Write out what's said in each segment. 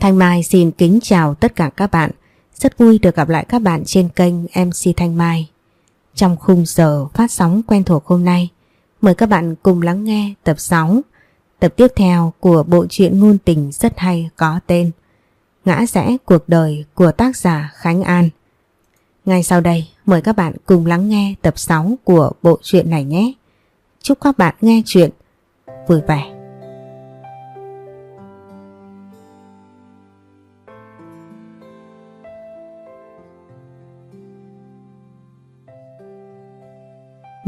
Thanh Mai xin kính chào tất cả các bạn. Rất vui được gặp lại các bạn trên kênh MC Thanh Mai. Trong khung giờ phát sóng quen thuộc hôm nay, mời các bạn cùng lắng nghe tập 6, tập tiếp theo của bộ truyện ngôn tình rất hay có tên Ngã rẽ cuộc đời của tác giả Khánh An. Ngay sau đây, mời các bạn cùng lắng nghe tập 6 của bộ truyện này nhé. Chúc các bạn nghe chuyện vui vẻ.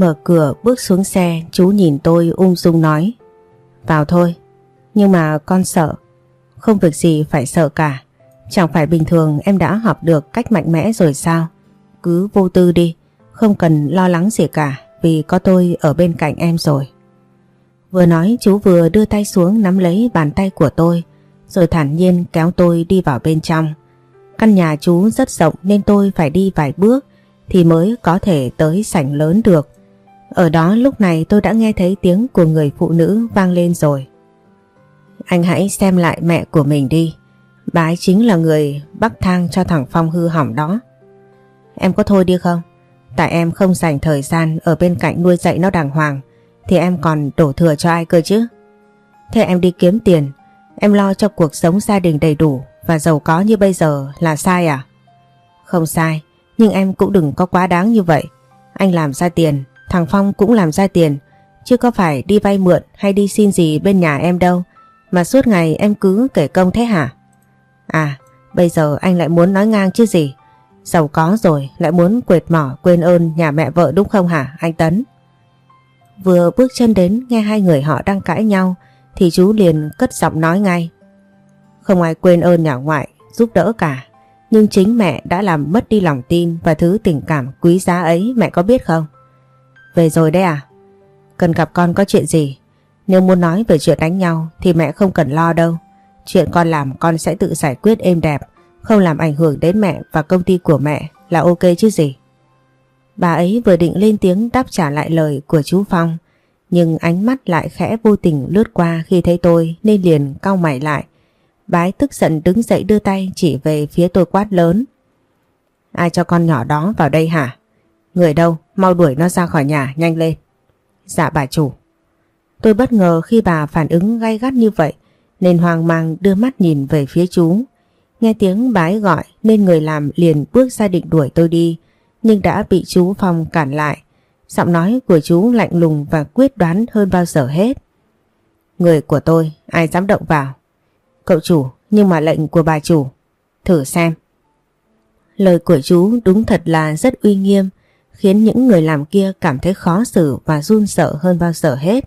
Mở cửa bước xuống xe, chú nhìn tôi ung dung nói. Vào thôi, Nhưng mà con sợ. Không việc gì phải sợ cả. Chẳng phải bình thường em đã học được cách mạnh mẽ rồi sao? Cứ vô tư đi, Không cần lo lắng gì cả, Vì có tôi ở bên cạnh em rồi. Vừa nói, chú vừa đưa tay xuống nắm lấy bàn tay của tôi, Rồi thản nhiên kéo tôi đi vào bên trong. Căn nhà chú rất rộng nên tôi phải đi vài bước Thì mới có thể tới sảnh lớn được ở đó lúc này tôi đã nghe thấy tiếng của người phụ nữ vang lên rồi. Anh hãy xem lại mẹ của mình đi. Bà ấy chính là người bắt thang cho thằng Phong hư hỏng đó. Em có thôi đi không? Tại em không dành thời gian ở bên cạnh nuôi dạy nó đàng hoàng thì em còn đổ thừa cho ai cơ chứ? Thế em đi kiếm tiền, em lo cho cuộc sống gia đình đầy đủ và giàu có như bây giờ là sai à? Không sai, nhưng em cũng đừng có quá đáng như vậy. Anh làm ra tiền Thằng Phong cũng làm ra tiền, chứ có phải đi vay mượn hay đi xin gì bên nhà em đâu, mà suốt ngày em cứ kể công thế hả? À, bây giờ anh lại muốn nói ngang chứ gì? Giàu có rồi lại muốn quệt mỏ quên ơn nhà mẹ vợ đúng không hả anh Tấn? Vừa bước chân đến nghe hai người họ đang cãi nhau thì chú liền cất giọng nói ngay. Không ai quên ơn nhà ngoại giúp đỡ cả. Nhưng chính mẹ đã làm mất đi lòng tin và thứ tình cảm quý giá ấy mẹ có biết không? Về rồi đấy à? Cần gặp con có chuyện gì? Nếu muốn nói về chuyện đánh nhau thì mẹ không cần lo đâu. Chuyện con làm con sẽ tự giải quyết êm đẹp, không làm ảnh hưởng đến mẹ và công ty của mẹ là ok chứ gì. Bà ấy vừa định lên tiếng đáp trả lại lời của chú Phong, nhưng ánh mắt lại khẽ vô tình lướt qua khi thấy tôi nên liền cau mày lại. Bà ấy tức giận đứng dậy đưa tay chỉ về phía tôi quát lớn. Ai cho con nhỏ đó vào đây hả? Người đâu? Mau đuổi nó ra khỏi nhà, nhanh lên. Dạ bà chủ. Tôi bất ngờ khi bà phản ứng gay gắt như vậy nên hoang mang đưa mắt nhìn về phía chú. Nghe tiếng bái gọi nên người làm liền bước ra định đuổi tôi đi nhưng đã bị chú Phong cản lại. Giọng nói của chú lạnh lùng và quyết đoán hơn bao giờ hết. Người của tôi ai dám động vào? Cậu chủ nhưng mà lệnh của bà chủ. Thử xem. Lời của chú đúng thật là rất uy nghiêm khiến những người làm kia cảm thấy khó xử và run sợ hơn bao giờ hết.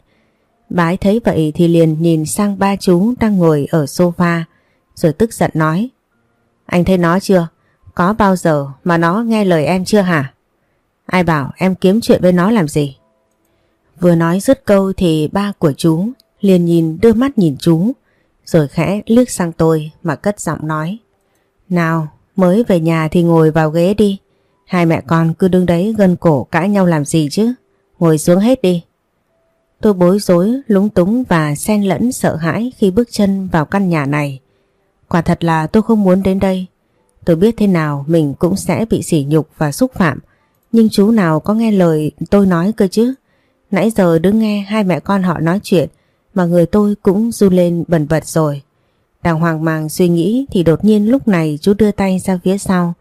Bái thấy vậy thì liền nhìn sang ba chú đang ngồi ở sofa, rồi tức giận nói, Anh thấy nó chưa? Có bao giờ mà nó nghe lời em chưa hả? Ai bảo em kiếm chuyện với nó làm gì? Vừa nói dứt câu thì ba của chú liền nhìn, đưa mắt nhìn chú, rồi khẽ liếc sang tôi mà cất giọng nói, Nào, mới về nhà thì ngồi vào ghế đi Hai mẹ con cứ đứng đấy gân cổ cãi nhau làm gì chứ Ngồi xuống hết đi Tôi bối rối, lúng túng và xen lẫn sợ hãi khi bước chân vào căn nhà này. Quả thật là tôi không muốn đến đây. Tôi biết thế nào mình cũng sẽ bị sỉ nhục và xúc phạm. Nhưng chú nào có nghe lời tôi nói cơ chứ. Nãy giờ đứng nghe hai mẹ con họ nói chuyện mà người tôi cũng run lên bần bật rồi. Đang hoang mang suy nghĩ thì đột nhiên lúc này chú đưa tay ra phía sau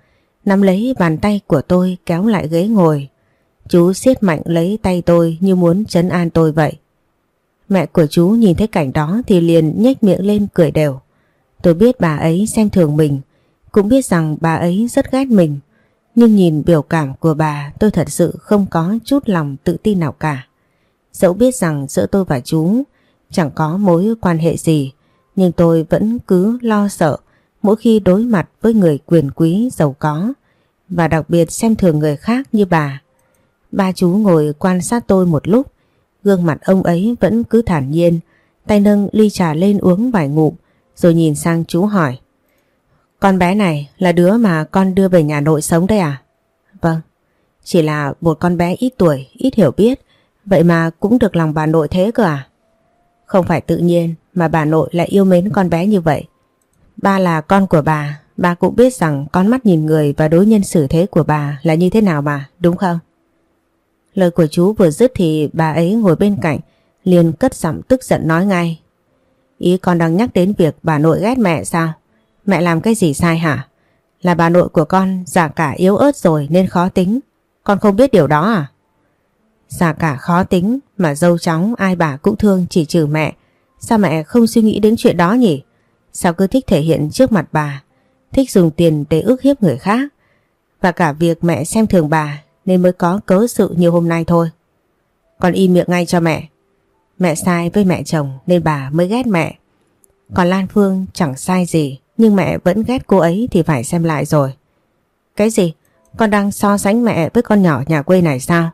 nắm lấy bàn tay của tôi kéo lại ghế ngồi. Chú siết mạnh lấy tay tôi như muốn chấn an tôi vậy. Mẹ của chú nhìn thấy cảnh đó thì liền nhếch miệng lên cười đều. Tôi biết bà ấy xem thường mình, cũng biết rằng bà ấy rất ghét mình. Nhưng nhìn biểu cảm của bà tôi thật sự không có chút lòng tự tin nào cả. Dẫu biết rằng giữa tôi và chú chẳng có mối quan hệ gì, nhưng tôi vẫn cứ lo sợ mỗi khi đối mặt với người quyền quý giàu có và đặc biệt xem thường người khác như bà. Ba chú ngồi quan sát tôi một lúc, gương mặt ông ấy vẫn cứ thản nhiên, tay nâng ly trà lên uống vài ngụm rồi nhìn sang chú hỏi. Con bé này là đứa mà con đưa về nhà nội sống đây à? Vâng, chỉ là một con bé ít tuổi, ít hiểu biết, vậy mà cũng được lòng bà nội thế cơ à? Không phải tự nhiên mà bà nội lại yêu mến con bé như vậy ba là con của bà, ba cũng biết rằng con mắt nhìn người và đối nhân xử thế của bà là như thế nào mà, đúng không? Lời của chú vừa dứt thì bà ấy ngồi bên cạnh, liền cất giọng tức giận nói ngay. Ý con đang nhắc đến việc bà nội ghét mẹ sao? Mẹ làm cái gì sai hả? Là bà nội của con giả cả yếu ớt rồi nên khó tính. Con không biết điều đó à? Giả cả khó tính mà dâu chóng ai bà cũng thương chỉ trừ mẹ. Sao mẹ không suy nghĩ đến chuyện đó nhỉ? Sao cứ thích thể hiện trước mặt bà? Thích dùng tiền để ước hiếp người khác? Và cả việc mẹ xem thường bà nên mới có cớ sự như hôm nay thôi. Con im miệng ngay cho mẹ. Mẹ sai với mẹ chồng nên bà mới ghét mẹ. Còn Lan Phương chẳng sai gì nhưng mẹ vẫn ghét cô ấy thì phải xem lại rồi. Cái gì? Con đang so sánh mẹ với con nhỏ nhà quê này sao?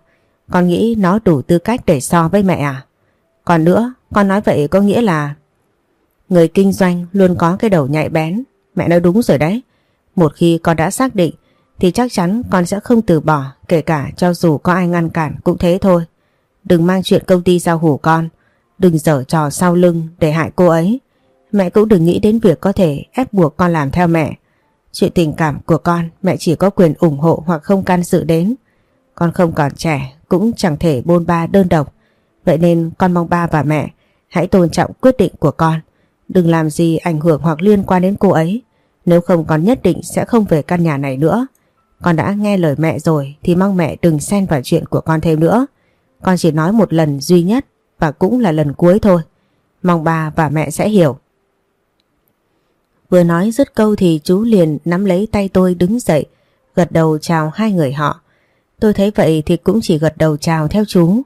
Con nghĩ nó đủ tư cách để so với mẹ à? Còn nữa, con nói vậy có nghĩa là người kinh doanh luôn có cái đầu nhạy bén. Mẹ nói đúng rồi đấy. Một khi con đã xác định, thì chắc chắn con sẽ không từ bỏ, kể cả cho dù có ai ngăn cản cũng thế thôi. Đừng mang chuyện công ty giao hủ con. Đừng dở trò sau lưng để hại cô ấy. Mẹ cũng đừng nghĩ đến việc có thể ép buộc con làm theo mẹ. Chuyện tình cảm của con, mẹ chỉ có quyền ủng hộ hoặc không can dự đến. Con không còn trẻ, cũng chẳng thể bôn ba đơn độc. Vậy nên con mong ba và mẹ hãy tôn trọng quyết định của con. Đừng làm gì ảnh hưởng hoặc liên quan đến cô ấy. Nếu không con nhất định sẽ không về căn nhà này nữa. Con đã nghe lời mẹ rồi thì mong mẹ đừng xen vào chuyện của con thêm nữa. Con chỉ nói một lần duy nhất và cũng là lần cuối thôi. Mong bà và mẹ sẽ hiểu. Vừa nói dứt câu thì chú liền nắm lấy tay tôi đứng dậy, gật đầu chào hai người họ. Tôi thấy vậy thì cũng chỉ gật đầu chào theo chú,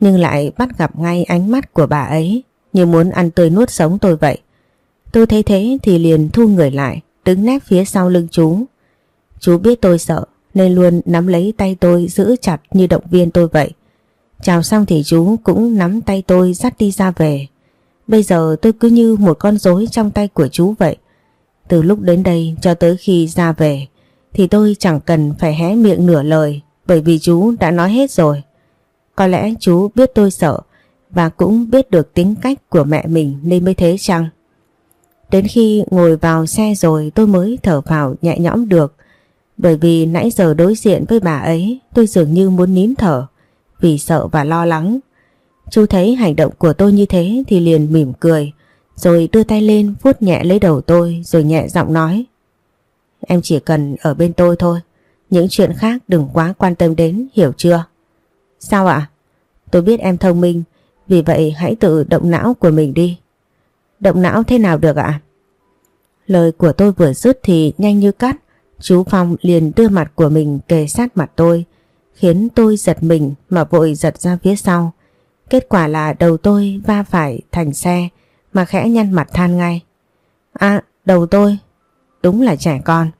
nhưng lại bắt gặp ngay ánh mắt của bà ấy như muốn ăn tươi nuốt sống tôi vậy. Tôi thấy thế thì liền thu người lại, đứng nép phía sau lưng chú. Chú biết tôi sợ nên luôn nắm lấy tay tôi giữ chặt như động viên tôi vậy. Chào xong thì chú cũng nắm tay tôi dắt đi ra về. Bây giờ tôi cứ như một con rối trong tay của chú vậy. Từ lúc đến đây cho tới khi ra về thì tôi chẳng cần phải hé miệng nửa lời bởi vì chú đã nói hết rồi. Có lẽ chú biết tôi sợ và cũng biết được tính cách của mẹ mình nên mới thế chăng? Đến khi ngồi vào xe rồi tôi mới thở vào nhẹ nhõm được bởi vì nãy giờ đối diện với bà ấy, tôi dường như muốn nín thở, vì sợ và lo lắng. Chú thấy hành động của tôi như thế thì liền mỉm cười, rồi đưa tay lên vuốt nhẹ lấy đầu tôi, rồi nhẹ giọng nói Em chỉ cần ở bên tôi thôi, Những chuyện khác đừng quá quan tâm đến, hiểu chưa Sao ạ Tôi biết em thông minh vì vậy hãy tự động não của mình đi Động não thế nào được ạ Lời của tôi vừa dứt thì nhanh như cắt Chú Phong liền đưa mặt của mình kề sát mặt tôi Khiến tôi giật mình mà vội giật ra phía sau Kết quả là đầu tôi va phải thành xe mà khẽ nhăn mặt than ngay. À, đầu tôi, đúng là trẻ con.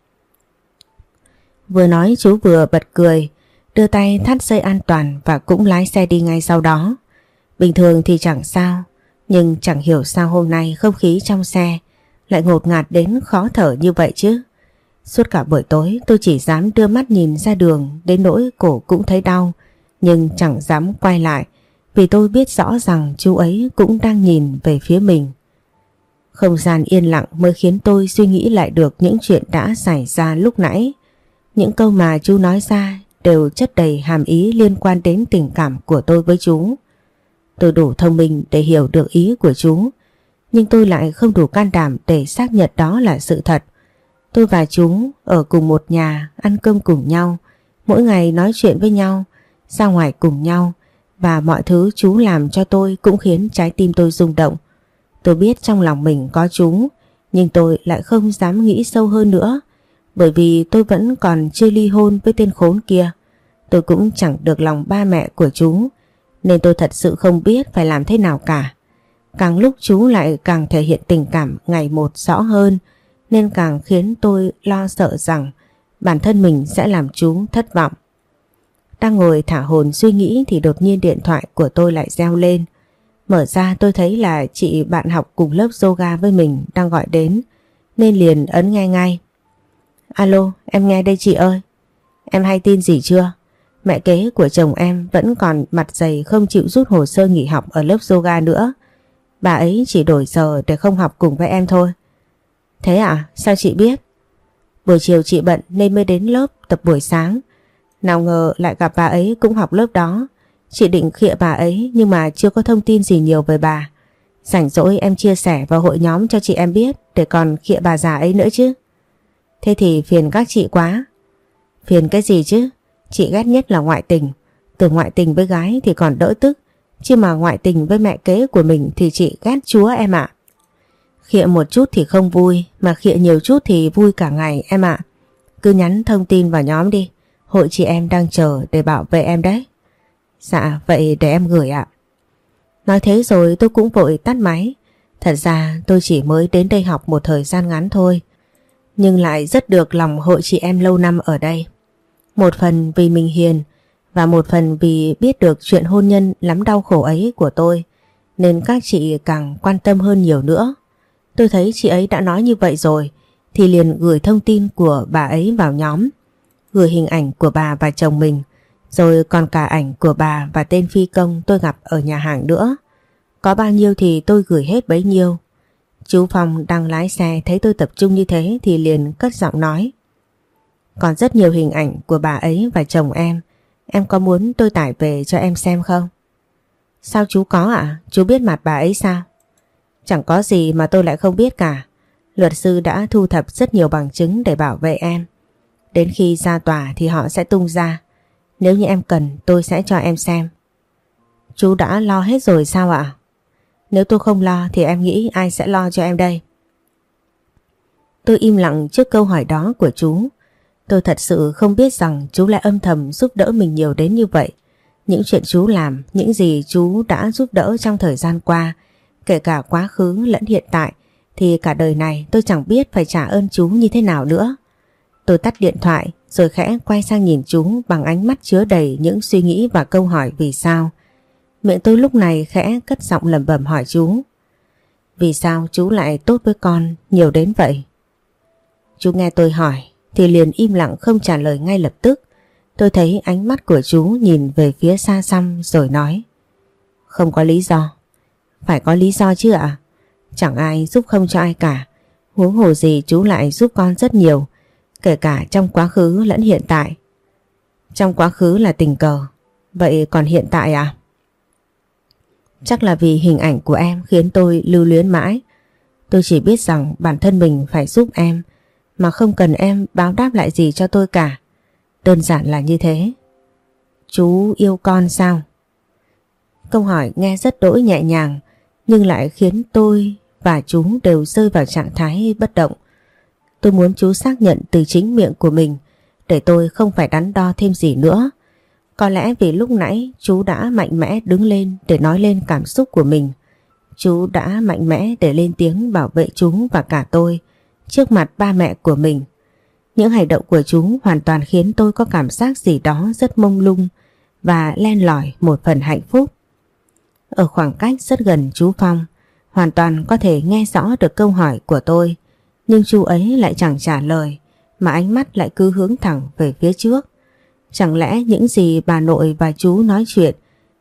Vừa nói chú vừa bật cười, đưa tay thắt dây an toàn và cũng lái xe đi ngay sau đó. Bình thường thì chẳng sao, nhưng chẳng hiểu sao hôm nay không khí trong xe lại ngột ngạt đến khó thở như vậy chứ. Suốt cả buổi tối tôi chỉ dám đưa mắt nhìn ra đường đến nỗi cổ cũng thấy đau, nhưng chẳng dám quay lại vì tôi biết rõ rằng chú ấy cũng đang nhìn về phía mình. Không gian yên lặng mới khiến tôi suy nghĩ lại được những chuyện đã xảy ra lúc nãy. Những câu mà chú nói ra đều chất đầy hàm ý liên quan đến tình cảm của tôi với chú. Tôi đủ thông minh để hiểu được ý của chú, nhưng tôi lại không đủ can đảm để xác nhận đó là sự thật. Tôi và chú ở cùng một nhà, ăn cơm cùng nhau, mỗi ngày nói chuyện với nhau, ra ngoài cùng nhau, và mọi thứ chú làm cho tôi cũng khiến trái tim tôi rung động. Tôi biết trong lòng mình có chú, nhưng tôi lại không dám nghĩ sâu hơn nữa, bởi vì tôi vẫn còn chưa ly hôn với tên khốn kia. Tôi cũng chẳng được lòng ba mẹ của chú, nên tôi thật sự không biết phải làm thế nào cả. Càng lúc chú lại càng thể hiện tình cảm ngày một rõ hơn, nên càng khiến tôi lo sợ rằng bản thân mình sẽ làm chú thất vọng. Đang ngồi thả hồn suy nghĩ thì đột nhiên điện thoại của tôi lại reo lên. Mở ra tôi thấy là chị bạn học cùng lớp yoga với mình đang gọi đến nên liền ấn nghe ngay. Alo, em nghe đây chị ơi. Em hay tin gì chưa? Mẹ kế của chồng em vẫn còn mặt dày không chịu rút hồ sơ nghỉ học ở lớp yoga nữa. Bà ấy chỉ đổi giờ để không học cùng với em thôi. Thế à? Sao chị biết? Buổi chiều chị bận nên mới đến lớp tập buổi sáng. Nào ngờ lại gặp bà ấy cũng học lớp đó. Chị định khịa bà ấy nhưng mà chưa có thông tin gì nhiều về bà. Rảnh rỗi em chia sẻ vào hội nhóm cho chị em biết để còn khịa bà già ấy nữa chứ. Thế thì phiền các chị quá. Phiền cái gì chứ? Chị ghét nhất là ngoại tình. Từ ngoại tình với gái thì còn đỡ tức. Chứ mà ngoại tình với mẹ kế của mình thì chị ghét chúa em ạ. Khịa một chút thì không vui, mà khịa nhiều chút thì vui cả ngày em ạ. Cứ nhắn thông tin vào nhóm đi, hội chị em đang chờ để bảo vệ em đấy. Dạ, vậy để em gửi ạ. Nói thế rồi tôi cũng vội tắt máy. Thật ra tôi chỉ mới đến đây học một thời gian ngắn thôi. Nhưng lại rất được lòng hội chị em lâu năm ở đây. Một phần vì mình hiền và một phần vì biết được chuyện hôn nhân lắm đau khổ ấy của tôi, nên các chị càng quan tâm hơn nhiều nữa. Tôi thấy chị ấy đã nói như vậy rồi, thì liền gửi thông tin của bà ấy vào nhóm. Gửi hình ảnh của bà và chồng mình, rồi còn cả ảnh của bà và tên phi công tôi gặp ở nhà hàng nữa. Có bao nhiêu thì tôi gửi hết bấy nhiêu. Chú Phong đang lái xe thấy tôi tập trung như thế thì liền cất giọng nói. Còn rất nhiều hình ảnh của bà ấy và chồng em. Em có muốn tôi tải về cho em xem không? Sao chú có ạ? À? Chú biết mặt bà ấy sao? Chẳng có gì mà tôi lại không biết cả. Luật sư đã thu thập rất nhiều bằng chứng để bảo vệ em. Đến khi ra tòa thì họ sẽ tung ra. Nếu như em cần, tôi sẽ cho em xem. Chú đã lo hết rồi sao ạ? Nếu tôi không lo thì em nghĩ ai sẽ lo cho em đây? Tôi im lặng trước câu hỏi đó của chú. Tôi thật sự không biết rằng chú lại âm thầm giúp đỡ mình nhiều đến như vậy. Những chuyện chú làm, những gì chú đã giúp đỡ trong thời gian qua, kể cả quá khứ lẫn hiện tại, thì cả đời này tôi chẳng biết phải trả ơn chú như thế nào nữa. Tôi tắt điện thoại rồi khẽ quay sang nhìn chú bằng ánh mắt chứa đầy những suy nghĩ và câu hỏi vì sao. Miệng tôi lúc này khẽ cất giọng lẩm bẩm hỏi chú. Vì sao chú lại tốt với con nhiều đến vậy? Chú nghe tôi hỏi thì liền im lặng không trả lời ngay lập tức. Tôi thấy ánh mắt của chú nhìn về phía xa xăm rồi nói. Không có lý do. Phải có lý do chứ ạ? Chẳng ai giúp không cho ai cả. Huống hồ gì chú lại giúp con rất nhiều. Kể cả trong quá khứ lẫn hiện tại. Trong quá khứ là tình cờ. Vậy còn hiện tại à? Chắc là vì hình ảnh của em khiến tôi lưu luyến mãi. Tôi chỉ biết rằng bản thân mình phải giúp em mà không cần em báo đáp lại gì cho tôi cả. Đơn giản là như thế. Chú yêu con sao? Câu hỏi nghe rất đỗi nhẹ nhàng, nhưng lại khiến tôi và chú đều rơi vào trạng thái bất động. Tôi muốn chú xác nhận từ chính miệng của mình, để tôi không phải đắn đo thêm gì nữa. Có lẽ vì lúc nãy chú đã mạnh mẽ đứng lên để nói lên cảm xúc của mình. Chú đã mạnh mẽ để lên tiếng bảo vệ chú và cả tôi trước mặt ba mẹ của mình. Những hành động của chú hoàn toàn khiến tôi có cảm giác gì đó rất mông lung và len lỏi một phần hạnh phúc. Ở khoảng cách rất gần chú Phong, hoàn toàn có thể nghe rõ được câu hỏi của tôi, nhưng chú ấy lại chẳng trả lời, mà ánh mắt lại cứ hướng thẳng về phía trước. Chẳng lẽ những gì bà nội và chú nói chuyện,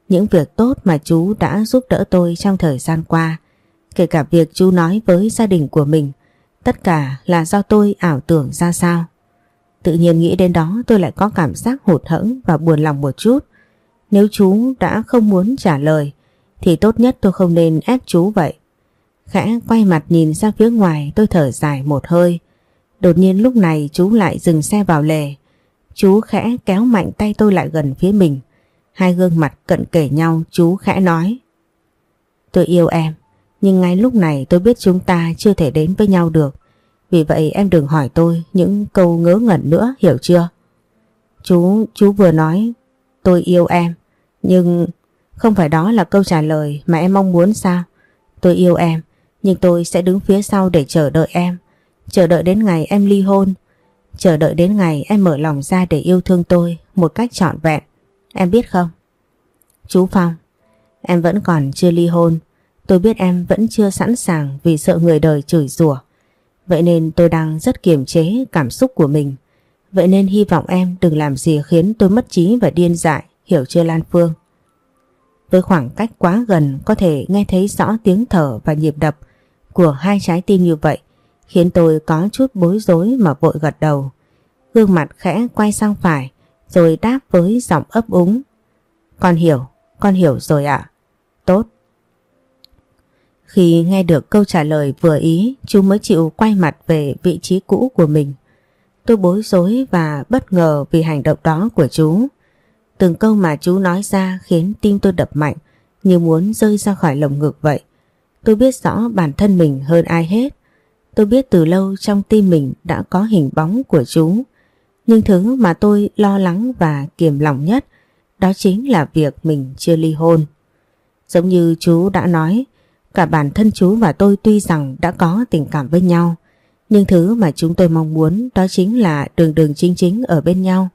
những việc tốt mà chú đã giúp đỡ tôi trong thời gian qua, kể cả việc chú nói với gia đình của mình, tất cả là do tôi ảo tưởng ra sao. Tự nhiên nghĩ đến đó tôi lại có cảm giác hụt hẫng và buồn lòng một chút. Nếu chú đã không muốn trả lời thì tốt nhất tôi không nên ép chú vậy. Khẽ quay mặt nhìn ra phía ngoài tôi thở dài một hơi. Đột nhiên lúc này chú lại dừng xe vào lề. Chú khẽ kéo mạnh tay tôi lại gần phía mình. Hai gương mặt cận kể nhau chú khẽ nói. Tôi yêu em, nhưng ngay lúc này tôi biết chúng ta chưa thể đến với nhau được. Vì vậy em đừng hỏi tôi những câu ngớ ngẩn nữa, hiểu chưa? Chú, chú vừa nói tôi yêu em, nhưng không phải đó là câu trả lời mà em mong muốn sao? Tôi yêu em, nhưng tôi sẽ đứng phía sau để chờ đợi em. Chờ đợi đến ngày em ly hôn. Chờ đợi đến ngày em mở lòng ra để yêu thương tôi một cách trọn vẹn. Em biết không? Chú Phong, em vẫn còn chưa ly hôn. Tôi biết em vẫn chưa sẵn sàng vì sợ người đời chửi rủa. Vậy nên tôi đang rất kiềm chế cảm xúc của mình. Vậy nên hy vọng em đừng làm gì khiến tôi mất trí và điên dại, hiểu chưa Lan Phương? Với khoảng cách quá gần có thể nghe thấy rõ tiếng thở và nhịp đập của hai trái tim như vậy khiến tôi có chút bối rối mà vội gật đầu. Gương mặt khẽ quay sang phải rồi đáp với giọng ấp úng. Con hiểu, con hiểu rồi ạ. Tốt. Khi nghe được câu trả lời vừa ý, chú mới chịu quay mặt về vị trí cũ của mình. Tôi bối rối và bất ngờ vì hành động đó của chú. Từng câu mà chú nói ra khiến tim tôi đập mạnh như muốn rơi ra khỏi lồng ngực vậy. Tôi biết rõ bản thân mình hơn ai hết. Tôi biết từ lâu trong tim mình đã có hình bóng của chú. Nhưng thứ mà tôi lo lắng và kiềm lòng nhất đó chính là việc mình chưa ly hôn. Giống như chú đã nói, cả bản thân chú và tôi tuy rằng đã có tình cảm với nhau, nhưng thứ mà chúng tôi mong muốn đó chính là đường đường chính chính ở bên nhau,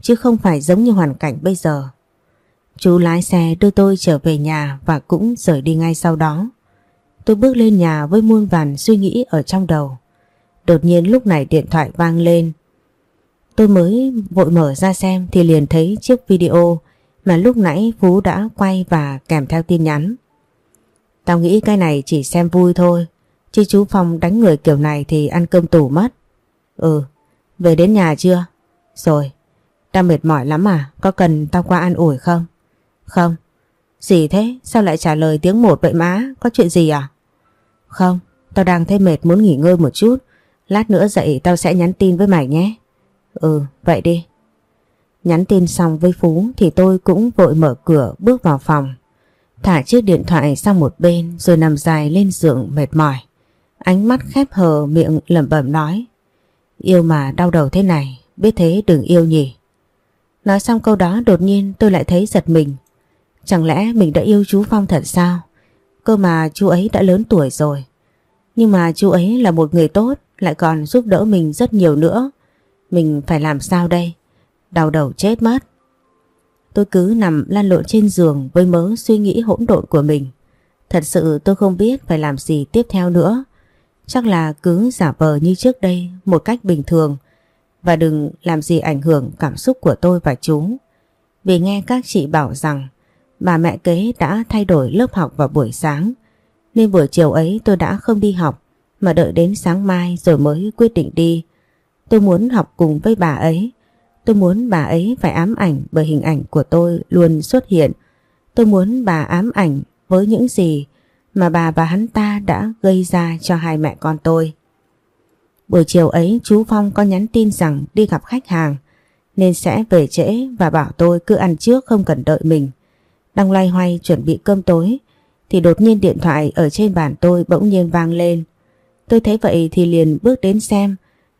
chứ không phải giống như hoàn cảnh bây giờ. Chú lái xe đưa tôi trở về nhà và cũng rời đi ngay sau đó. Tôi bước lên nhà với muôn vàn suy nghĩ ở trong đầu. Đột nhiên lúc này điện thoại vang lên. Tôi mới vội mở ra xem thì liền thấy chiếc video mà lúc nãy Phú đã quay và kèm theo tin nhắn. Tao nghĩ cái này chỉ xem vui thôi, chứ chú Phong đánh người kiểu này thì ăn cơm tủ mất. Ừ, về đến nhà chưa? Rồi, tao mệt mỏi lắm à, có cần tao qua ăn ủi không? Không. Gì thế? Sao lại trả lời tiếng một vậy má? Có chuyện gì à? Không, tao đang thấy mệt muốn nghỉ ngơi một chút. Lát nữa dậy tao sẽ nhắn tin với mày nhé. Ừ, vậy đi. Nhắn tin xong với Phú thì tôi cũng vội mở cửa bước vào phòng. Thả chiếc điện thoại sang một bên rồi nằm dài lên giường mệt mỏi. Ánh mắt khép hờ miệng lẩm bẩm nói. Yêu mà đau đầu thế này, biết thế đừng yêu nhỉ. Nói xong câu đó đột nhiên tôi lại thấy giật mình. Chẳng lẽ mình đã yêu chú Phong thật sao? Cơ mà chú ấy đã lớn tuổi rồi. Nhưng mà chú ấy là một người tốt, lại còn giúp đỡ mình rất nhiều nữa. Mình phải làm sao đây? Đau đầu chết mất. Tôi cứ nằm lan lộn trên giường với mớ suy nghĩ hỗn độn của mình. Thật sự tôi không biết phải làm gì tiếp theo nữa. Chắc là cứ giả vờ như trước đây một cách bình thường và đừng làm gì ảnh hưởng cảm xúc của tôi và chú. Vì nghe các chị bảo rằng bà mẹ kế đã thay đổi lớp học vào buổi sáng, nên buổi chiều ấy tôi đã không đi học, mà đợi đến sáng mai rồi mới quyết định đi. Tôi muốn học cùng với bà ấy. Tôi muốn bà ấy phải ám ảnh bởi hình ảnh của tôi luôn xuất hiện. Tôi muốn bà ám ảnh với những gì mà bà và hắn ta đã gây ra cho hai mẹ con tôi. Buổi chiều ấy, chú Phong có nhắn tin rằng đi gặp khách hàng, nên sẽ về trễ và bảo tôi cứ ăn trước không cần đợi mình. Đang loay hoay chuẩn bị cơm tối, thì đột nhiên điện thoại ở trên bàn tôi bỗng nhiên vang lên. Tôi thấy vậy thì liền bước đến xem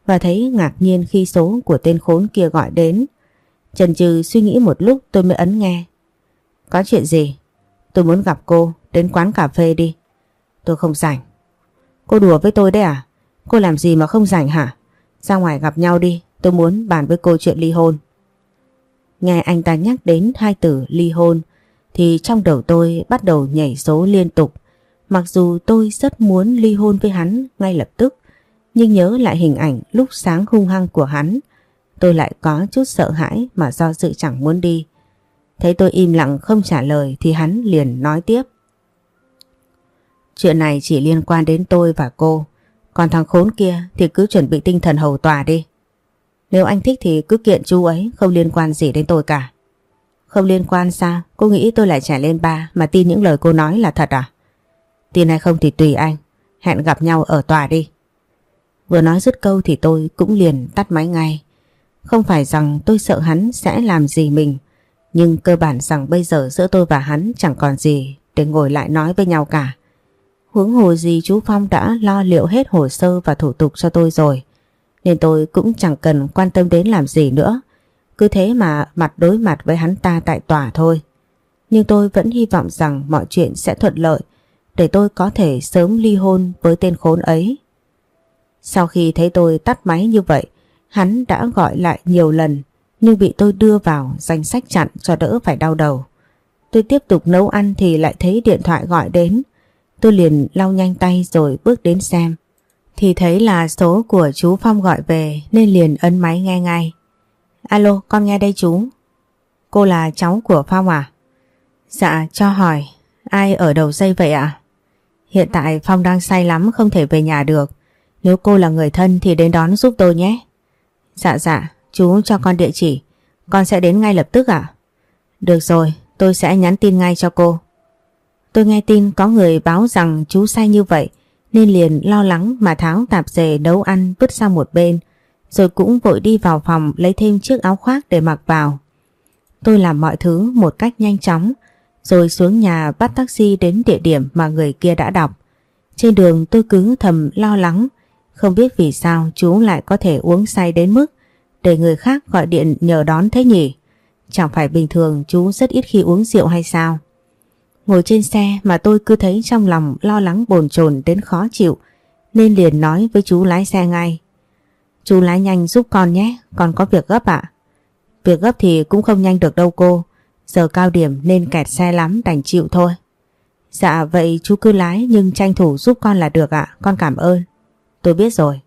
và thấy ngạc nhiên khi số của tên khốn kia gọi đến. Trần trừ suy nghĩ một lúc tôi mới ấn nghe. Có chuyện gì? Tôi muốn gặp cô, đến quán cà phê đi. Tôi không rảnh. Cô đùa với tôi đấy à? Cô làm gì mà không rảnh hả? Ra ngoài gặp nhau đi, tôi muốn bàn với cô chuyện ly hôn. Nghe anh ta nhắc đến hai từ ly hôn thì trong đầu tôi bắt đầu nhảy số liên tục. Mặc dù tôi rất muốn ly hôn với hắn ngay lập tức nhưng nhớ lại hình ảnh lúc sáng hung hăng của hắn, tôi lại có chút sợ hãi mà do dự chẳng muốn đi. Thấy tôi im lặng không trả lời thì hắn liền nói tiếp. Chuyện này chỉ liên quan đến tôi và cô, còn thằng khốn kia thì cứ chuẩn bị tinh thần hầu tòa đi. Nếu anh thích thì cứ kiện chú ấy không liên quan gì đến tôi cả. Không liên quan sao? Cô nghĩ tôi lại trẻ lên ba mà tin những lời cô nói là thật à? Tin hay không thì tùy anh. Hẹn gặp nhau ở tòa đi. Vừa nói dứt câu thì tôi cũng liền tắt máy ngay. Không phải rằng tôi sợ hắn sẽ làm gì mình, nhưng cơ bản rằng bây giờ giữa tôi và hắn chẳng còn gì để ngồi lại nói với nhau cả. Huống hồ gì chú Phong đã lo liệu hết hồ sơ và thủ tục cho tôi rồi, nên tôi cũng chẳng cần quan tâm đến làm gì nữa. Cứ thế mà mặt đối mặt với hắn ta tại tòa thôi. Nhưng tôi vẫn hy vọng rằng mọi chuyện sẽ thuận lợi để tôi có thể sớm ly hôn với tên khốn ấy. Sau khi thấy tôi tắt máy như vậy, hắn đã gọi lại nhiều lần nhưng bị tôi đưa vào danh sách chặn cho đỡ phải đau đầu. Tôi tiếp tục nấu ăn thì lại thấy điện thoại gọi đến. Tôi liền lau nhanh tay rồi bước đến xem. Thì thấy là số của chú Phong gọi về nên liền ấn máy nghe ngay. Alo, con nghe đây chú. Cô là cháu của Phong à? Dạ, cho hỏi. Ai ở đầu dây vậy ạ? Hiện tại Phong đang say lắm không thể về nhà được. Nếu cô là người thân thì đến đón giúp tôi nhé. Dạ dạ, chú cho con địa chỉ. Con sẽ đến ngay lập tức ạ. Được rồi, tôi sẽ nhắn tin ngay cho cô. Tôi nghe tin có người báo rằng chú sai như vậy nên liền lo lắng mà tháo tạp dề nấu ăn vứt sang một bên rồi cũng vội đi vào phòng lấy thêm chiếc áo khoác để mặc vào. Tôi làm mọi thứ một cách nhanh chóng rồi xuống nhà bắt taxi đến địa điểm mà người kia đã đọc. Trên đường tôi cứ thầm lo lắng không biết vì sao chú lại có thể uống say đến mức để người khác gọi điện nhờ đón thế nhỉ? Chẳng phải bình thường chú rất ít khi uống rượu hay sao? Ngồi trên xe mà tôi cứ thấy trong lòng lo lắng bồn chồn đến khó chịu nên liền nói với chú lái xe ngay. Chú lái nhanh giúp con nhé, con có việc gấp ạ. Việc gấp thì cũng không nhanh được đâu cô, giờ cao điểm nên kẹt xe lắm đành chịu thôi. Dạ vậy chú cứ lái nhưng tranh thủ giúp con là được ạ, con cảm ơn. Tôi biết rồi.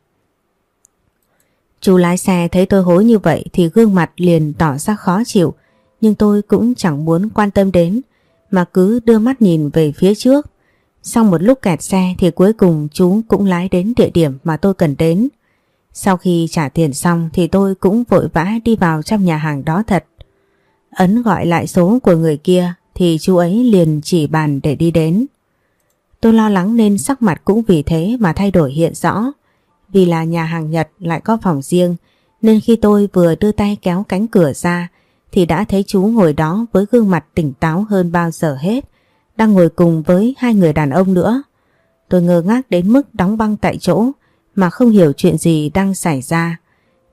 Chú lái xe thấy tôi hối như vậy thì gương mặt liền tỏ ra khó chịu, nhưng tôi cũng chẳng muốn quan tâm đến, mà cứ đưa mắt nhìn về phía trước. Sau một lúc kẹt xe thì cuối cùng chú cũng lái đến địa điểm mà tôi cần đến. Sau khi trả tiền xong thì tôi cũng vội vã đi vào trong nhà hàng đó thật. Ấn gọi lại số của người kia thì chú ấy liền chỉ bàn để đi đến. Tôi lo lắng nên sắc mặt cũng vì thế mà thay đổi hiện rõ. Vì là nhà hàng Nhật lại có phòng riêng nên khi tôi vừa đưa tay kéo cánh cửa ra thì đã thấy chú ngồi đó với gương mặt tỉnh táo hơn bao giờ hết, đang ngồi cùng với hai người đàn ông nữa. Tôi ngơ ngác đến mức đóng băng tại chỗ mà không hiểu chuyện gì đang xảy ra.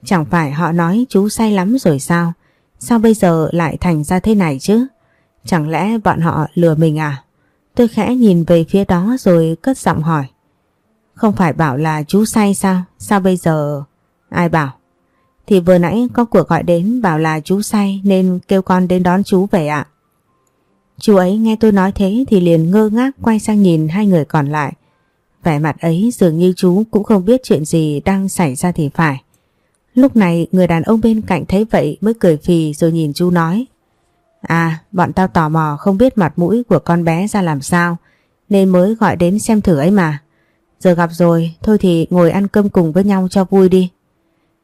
Chẳng phải họ nói chú say lắm rồi sao? Sao bây giờ lại thành ra thế này chứ? Chẳng lẽ bọn họ lừa mình à? Tôi khẽ nhìn về phía đó rồi cất giọng hỏi. Không phải bảo là chú say sao? Sao bây giờ... Ai bảo? Thì vừa nãy có cuộc gọi đến bảo là chú say nên kêu con đến đón chú về ạ. Chú ấy nghe tôi nói thế thì liền ngơ ngác quay sang nhìn hai người còn lại. Vẻ mặt ấy dường như chú cũng không biết chuyện gì đang xảy ra thì phải. Lúc này người đàn ông bên cạnh thấy vậy mới cười phì rồi nhìn chú nói. À, bọn tao tò mò không biết mặt mũi của con bé ra làm sao nên mới gọi đến xem thử ấy mà. Giờ gặp rồi, thôi thì ngồi ăn cơm cùng với nhau cho vui đi.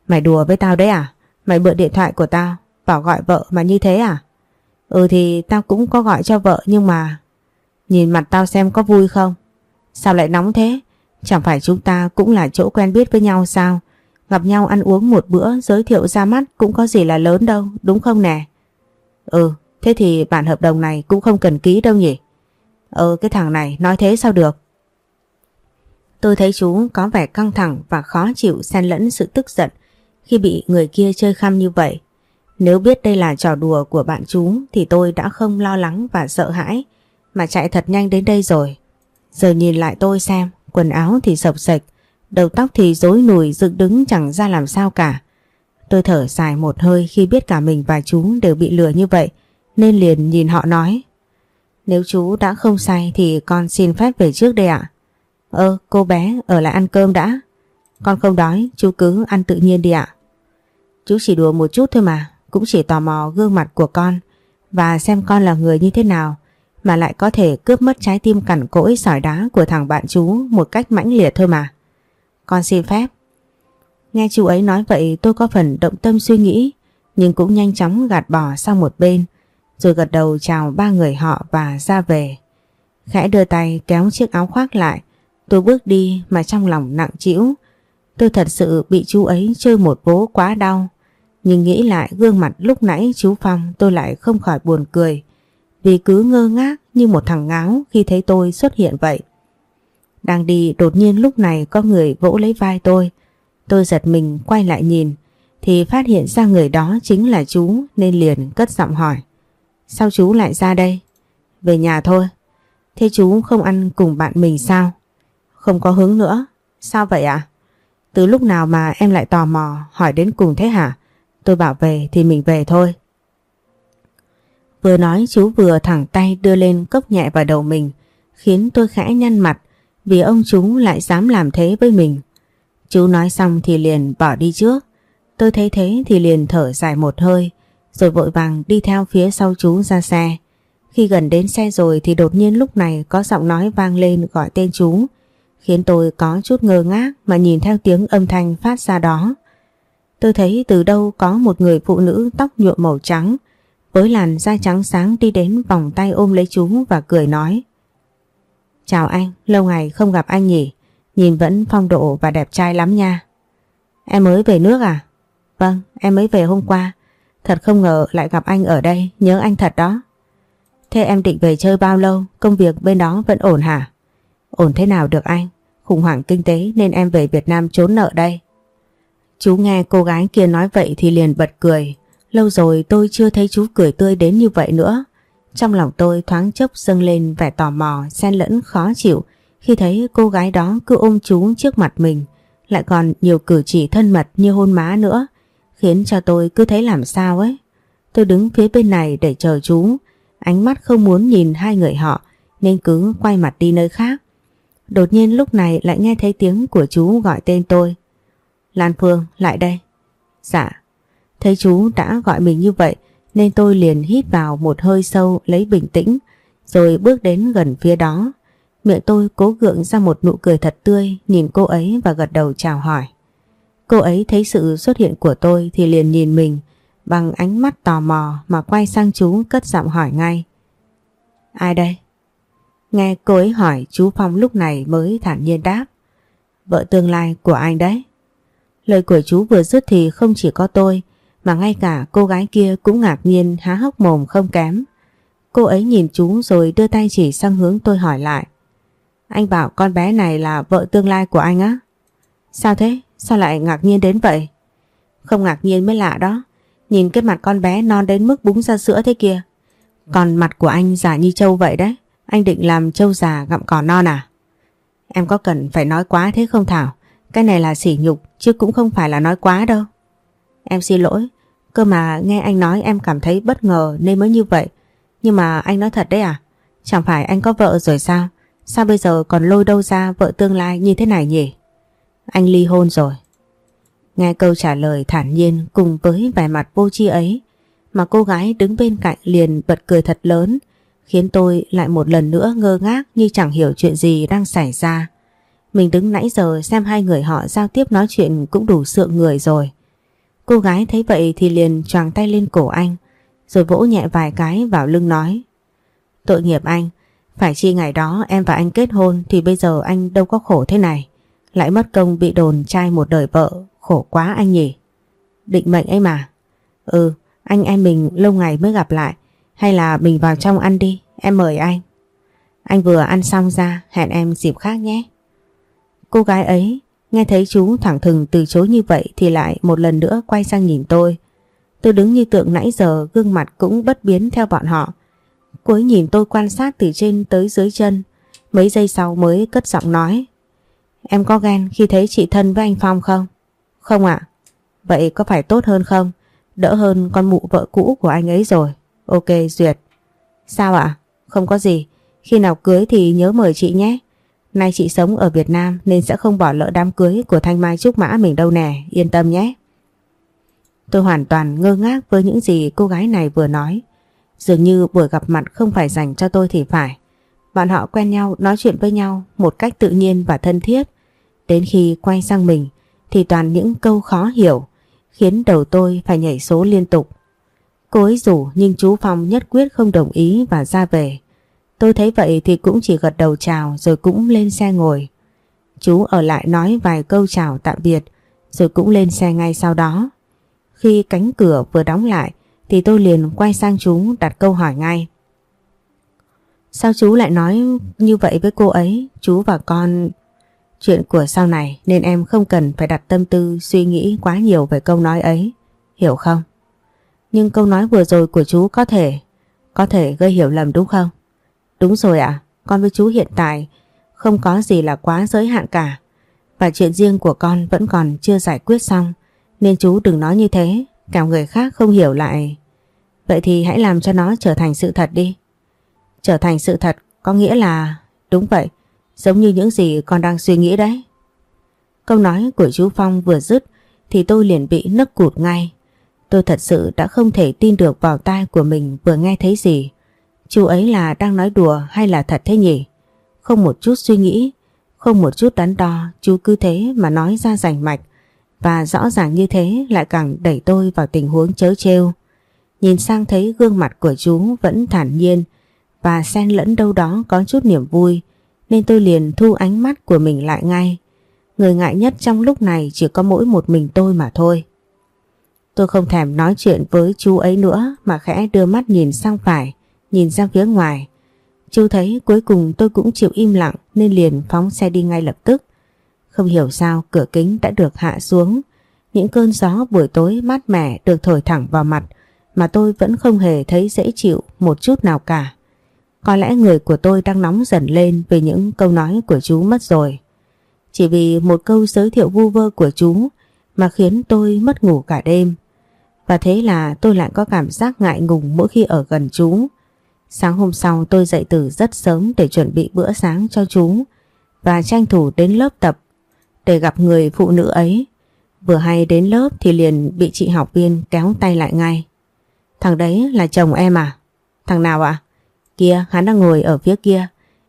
Mày đùa với tao đấy à? Mày mượn điện thoại của tao, bảo gọi vợ mà như thế à? Ừ thì tao cũng có gọi cho vợ nhưng mà... Nhìn mặt tao xem có vui không? Sao lại nóng thế? Chẳng phải chúng ta cũng là chỗ quen biết với nhau sao? Gặp nhau ăn uống một bữa giới thiệu ra mắt cũng có gì là lớn đâu, đúng không nè? Ừ, thế thì bản hợp đồng này cũng không cần ký đâu nhỉ? Ờ cái thằng này nói thế sao được? Tôi thấy chú có vẻ căng thẳng và khó chịu xen lẫn sự tức giận khi bị người kia chơi khăm như vậy. Nếu biết đây là trò đùa của bạn chú thì tôi đã không lo lắng và sợ hãi mà chạy thật nhanh đến đây rồi. Giờ nhìn lại tôi xem, quần áo thì sập sạch, đầu tóc thì rối nùi dựng đứng chẳng ra làm sao cả. Tôi thở dài một hơi khi biết cả mình và chú đều bị lừa như vậy nên liền nhìn họ nói. Nếu chú đã không say thì con xin phép về trước đây ạ. Ơ cô bé ở lại ăn cơm đã. Con không đói, chú cứ ăn tự nhiên đi ạ. Chú chỉ đùa một chút thôi mà, cũng chỉ tò mò gương mặt của con và xem con là người như thế nào mà lại có thể cướp mất trái tim cằn cỗi sỏi đá của thằng bạn chú một cách mãnh liệt thôi mà. Con xin phép. Nghe chú ấy nói vậy tôi có phần động tâm suy nghĩ nhưng cũng nhanh chóng gạt bỏ sang một bên rồi gật đầu chào ba người họ và ra về. Khẽ đưa tay kéo chiếc áo khoác lại tôi bước đi mà trong lòng nặng trĩu Tôi thật sự bị chú ấy chơi một vố quá đau. Nhưng nghĩ lại gương mặt lúc nãy chú Phong tôi lại không khỏi buồn cười. Vì cứ ngơ ngác như một thằng ngáo khi thấy tôi xuất hiện vậy. Đang đi, đột nhiên lúc này có người vỗ lấy vai tôi. Tôi giật mình quay lại nhìn, thì phát hiện ra người đó chính là chú, nên liền cất giọng hỏi. Sao chú lại ra đây? Về nhà thôi. Thế chú không ăn cùng bạn mình sao? Không có hứng nữa. Sao vậy ạ? À? Từ lúc nào mà em lại tò mò hỏi đến cùng thế hả? Tôi bảo về thì mình về thôi. Vừa nói chú vừa thẳng tay đưa lên cốc nhẹ vào đầu mình, khiến tôi khẽ nhăn mặt vì ông chú lại dám làm thế với mình. Chú nói xong thì liền bỏ đi trước. Tôi thấy thế thì liền thở dài một hơi rồi vội vàng đi theo phía sau chú ra xe. Khi gần đến xe rồi thì đột nhiên lúc này có giọng nói vang lên gọi tên chú khiến tôi có chút ngơ ngác mà nhìn theo tiếng âm thanh phát ra đó. Tôi thấy từ đâu có một người phụ nữ tóc nhuộm màu trắng với làn da trắng sáng đi đến vòng tay ôm lấy chú và cười nói. Chào anh, lâu ngày không gặp anh nhỉ, nhìn vẫn phong độ và đẹp trai lắm nha. Em mới về nước à? Vâng, em mới về hôm qua. Thật không ngờ lại gặp anh ở đây, nhớ anh thật đó. Thế em định về chơi bao lâu, công việc bên đó vẫn ổn hả? Ổn thế nào được anh? Khủng hoảng kinh tế nên em về Việt Nam trốn nợ đây. Chú nghe cô gái kia nói vậy thì liền bật cười. Lâu rồi tôi chưa thấy chú cười tươi đến như vậy nữa. Trong lòng tôi thoáng chốc dâng lên vẻ tò mò, xen lẫn khó chịu khi thấy cô gái đó cứ ôm chú trước mặt mình, lại còn nhiều cử chỉ thân mật như hôn má nữa, khiến cho tôi cứ thấy làm sao ấy. Tôi đứng phía bên này để chờ chú, ánh mắt không muốn nhìn hai người họ nên cứ quay mặt đi nơi khác. Đột nhiên lúc này lại nghe thấy tiếng của chú gọi tên tôi. Lan Phương, lại đây. Dạ. Thấy chú đã gọi mình như vậy nên tôi liền hít vào một hơi sâu lấy bình tĩnh rồi bước đến gần phía đó. Miệng tôi cố gượng ra một nụ cười thật tươi nhìn cô ấy và gật đầu chào hỏi. Cô ấy thấy sự xuất hiện của tôi thì liền nhìn mình, bằng ánh mắt tò mò mà quay sang chú cất giọng hỏi ngay. Ai đây? Nghe cô ấy hỏi, chú Phong lúc này mới thản nhiên đáp. Vợ tương lai của anh đấy. Lời của chú vừa dứt thì không chỉ có tôi, mà ngay cả cô gái kia cũng ngạc nhiên, há hốc mồm không kém. Cô ấy nhìn chú rồi đưa tay chỉ sang hướng tôi hỏi lại. Anh bảo con bé này là vợ tương lai của anh á? Sao thế? Sao lại ngạc nhiên đến vậy? Không ngạc nhiên mới lạ đó. Nhìn cái mặt con bé non đến mức búng ra sữa thế kia. Còn mặt của anh giả như trâu vậy đấy. Anh định làm trâu già gặm cỏ non à? Em có cần phải nói quá thế không Thảo? Cái này là sỉ nhục, chứ cũng không phải là nói quá đâu. Em xin lỗi. Cơ mà nghe anh nói em cảm thấy bất ngờ nên mới như vậy. Nhưng mà anh nói thật đấy à? Chẳng phải anh có vợ rồi sao? Sao bây giờ còn lôi đâu ra vợ tương lai như thế này nhỉ? Anh ly hôn rồi. Nghe câu trả lời thản nhiên cùng với vẻ mặt vô tri ấy mà cô gái đứng bên cạnh liền bật cười thật lớn khiến tôi lại một lần nữa ngơ ngác như chẳng hiểu chuyện gì đang xảy ra. Mình đứng nãy giờ xem hai người họ giao tiếp nói chuyện cũng đủ sượng người rồi. Cô gái thấy vậy thì liền choàng tay lên cổ anh rồi vỗ nhẹ vài cái vào lưng nói Tội nghiệp anh, phải chi ngày đó em và anh kết hôn thì bây giờ anh đâu có khổ thế này. Lại mất công bị đồn trai một đời vợ, khổ quá anh nhỉ. Định mệnh ấy mà. Ừ, anh em mình lâu ngày mới gặp lại. Hay là mình vào trong ăn đi, em mời anh. Anh vừa ăn xong ra, hẹn em dịp khác nhé. Cô gái ấy nghe thấy chú thẳng thừng từ chối như vậy thì lại một lần nữa quay sang nhìn tôi. Tôi đứng như tượng nãy giờ gương mặt cũng bất biến theo bọn họ. Cô ấy nhìn tôi quan sát từ trên tới dưới chân. Mấy giây sau mới cất giọng nói. Em có ghen khi thấy chị thân với anh Phong không? Không ạ. Vậy có phải tốt hơn không? Đỡ hơn con mụ vợ cũ của anh ấy rồi. Ok, duyệt. Sao ạ? Không có gì. Khi nào cưới thì nhớ mời chị nhé. Nay chị sống ở Việt Nam nên sẽ không bỏ lỡ đám cưới của Thanh Mai Trúc Mã mình đâu nè. Yên tâm nhé. Tôi hoàn toàn ngơ ngác với những gì cô gái này vừa nói. Dường như buổi gặp mặt không phải dành cho tôi thì phải. Bọn họ quen nhau, nói chuyện với nhau một cách tự nhiên và thân thiết. Đến khi quay sang mình thì toàn những câu khó hiểu, khiến đầu tôi phải nhảy số liên tục. Cô ấy rủ nhưng chú Phong nhất quyết không đồng ý và ra về. Tôi thấy vậy thì cũng chỉ gật đầu chào rồi cũng lên xe ngồi. Chú ở lại nói vài câu chào tạm biệt rồi cũng lên xe ngay sau đó. Khi cánh cửa vừa đóng lại thì tôi liền quay sang chú đặt câu hỏi ngay. Sao chú lại nói như vậy với cô ấy? Chú và con... Chuyện của sau này nên em không cần phải đặt tâm tư suy nghĩ quá nhiều về câu nói ấy. Hiểu không? Nhưng câu nói vừa rồi của chú có thể... Có thể gây hiểu lầm đúng không? Đúng rồi ạ. con với chú hiện tại không có gì là quá giới hạn cả. Và chuyện riêng của con vẫn còn chưa giải quyết xong. Nên chú đừng nói như thế. Cả người khác không hiểu lại Vậy thì hãy làm cho nó trở thành sự thật đi. Trở thành sự thật có nghĩa là đúng vậy, giống như những gì con đang suy nghĩ đấy. Câu nói của chú Phong vừa dứt thì tôi liền bị nấc cụt ngay. Tôi thật sự đã không thể tin được vào tai của mình vừa nghe thấy gì. Chú ấy là đang nói đùa hay là thật thế nhỉ? Không một chút suy nghĩ, Không một chút đắn đo, chú cứ thế mà nói ra rành mạch và rõ ràng như thế lại càng đẩy tôi vào tình huống chớ trêu. Nhìn sang thấy gương mặt của chú vẫn thản nhiên và xen lẫn đâu đó có chút niềm vui nên tôi liền thu ánh mắt của mình lại ngay. Người ngại nhất trong lúc này chỉ có mỗi một mình tôi mà thôi. Tôi không thèm nói chuyện với chú ấy nữa mà khẽ đưa mắt nhìn sang phải, nhìn ra phía ngoài. Chú thấy cuối cùng tôi cũng chịu im lặng nên liền phóng xe đi ngay lập tức. Không hiểu sao cửa kính đã được hạ xuống. Những cơn gió buổi tối mát mẻ được thổi thẳng vào mặt mà tôi vẫn không hề thấy dễ chịu một chút nào cả. Có lẽ người của tôi đang nóng dần lên vì những câu nói của chú mất rồi. Chỉ vì một câu giới thiệu vu vơ của chú mà khiến tôi mất ngủ cả đêm. Và thế là tôi lại có cảm giác ngại ngùng mỗi khi ở gần chú. Sáng hôm sau tôi dậy từ rất sớm để chuẩn bị bữa sáng cho chú và tranh thủ đến lớp tập để gặp người phụ nữ ấy. Vừa hay đến lớp thì liền bị chị học viên kéo tay lại ngay. Thằng đấy là chồng em à? Thằng nào ạ? Kia, hắn đang ngồi ở phía kia.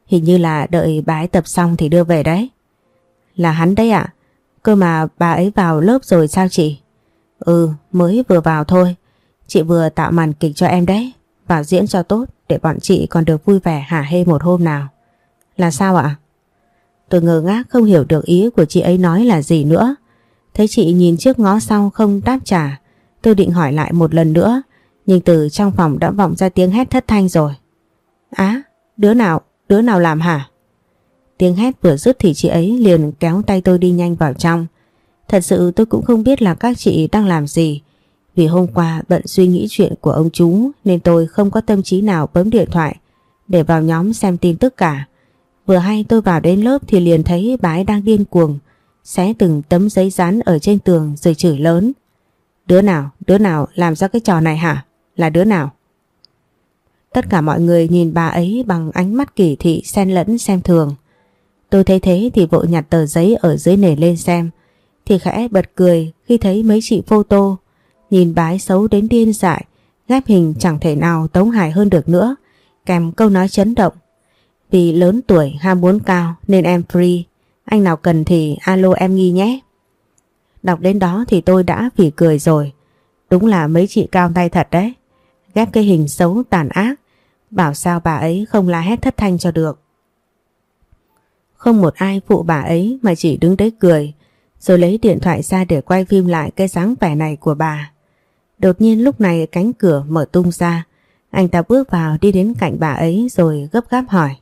Hình như là đợi bà ấy tập xong thì đưa về đấy. Là hắn đấy ạ? Cơ mà bà ấy vào lớp rồi sao chị? Ừ, mới vừa vào thôi. Chị vừa tạo màn kịch cho em đấy. Vào diễn cho tốt để bọn chị còn được vui vẻ hả hê một hôm nào. Là sao ạ? Tôi ngờ ngác không hiểu được ý của chị ấy nói là gì nữa. Thấy chị nhìn trước ngó sau không đáp trả. Tôi định hỏi lại một lần nữa. Nhưng từ trong phòng đã vọng ra tiếng hét thất thanh rồi. Á, đứa nào, đứa nào làm hả? Tiếng hét vừa dứt thì chị ấy liền kéo tay tôi đi nhanh vào trong. Thật sự tôi cũng không biết là các chị đang làm gì. Vì hôm qua bận suy nghĩ chuyện của ông chú nên tôi không có tâm trí nào bấm điện thoại để vào nhóm xem tin tức cả. Vừa hay tôi vào đến lớp thì liền thấy bà ấy đang điên cuồng xé từng tấm giấy dán ở trên tường rồi chửi lớn. Đứa nào, đứa nào làm ra cái trò này hả? Là đứa nào? Tất cả mọi người nhìn bà ấy bằng ánh mắt kỳ thị, xen lẫn, xem thường. Tôi thấy thế thì vội nhặt tờ giấy ở dưới nề lên xem. Thì khẽ bật cười khi thấy mấy chị photo. Nhìn bà ấy xấu đến điên dại. Ghép hình chẳng thể nào tống hài hơn được nữa. Kèm câu nói chấn động. Vì lớn tuổi, ham muốn cao, nên em free. Anh nào cần thì alo em nghi nhé. Đọc đến đó thì tôi đã phỉ cười rồi. Đúng là mấy chị cao tay thật đấy. Ghép cái hình xấu tàn ác. Bảo sao bà ấy không la hét thất thanh cho được. Không một ai phụ bà ấy mà chỉ đứng đấy cười. Rồi lấy điện thoại ra để quay phim lại cái dáng vẻ này của bà. Đột nhiên lúc này cánh cửa mở tung ra. Anh ta bước vào đi đến cạnh bà ấy rồi gấp gáp hỏi.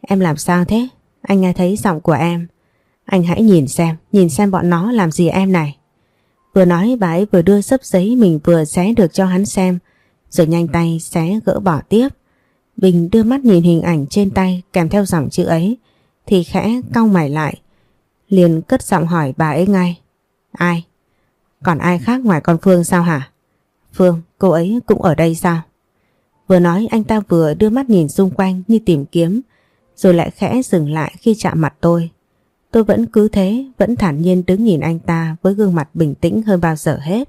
Em làm sao thế? Anh nghe thấy giọng của em. Anh hãy nhìn xem, nhìn xem bọn nó làm gì em này. Vừa nói bà ấy vừa đưa sấp giấy mình vừa xé được cho hắn xem, rồi nhanh tay xé gỡ bỏ tiếp. Bình đưa mắt nhìn hình ảnh trên tay kèm theo dòng chữ ấy, thì khẽ cau mày lại. Liền cất giọng hỏi bà ấy ngay. Ai? Còn ai khác ngoài con Phương sao hả? Phương, cô ấy cũng ở đây sao? Vừa nói anh ta vừa đưa mắt nhìn xung quanh như tìm kiếm rồi lại khẽ dừng lại khi chạm mặt tôi. Tôi vẫn cứ thế, vẫn thản nhiên đứng nhìn anh ta với gương mặt bình tĩnh hơn bao giờ hết.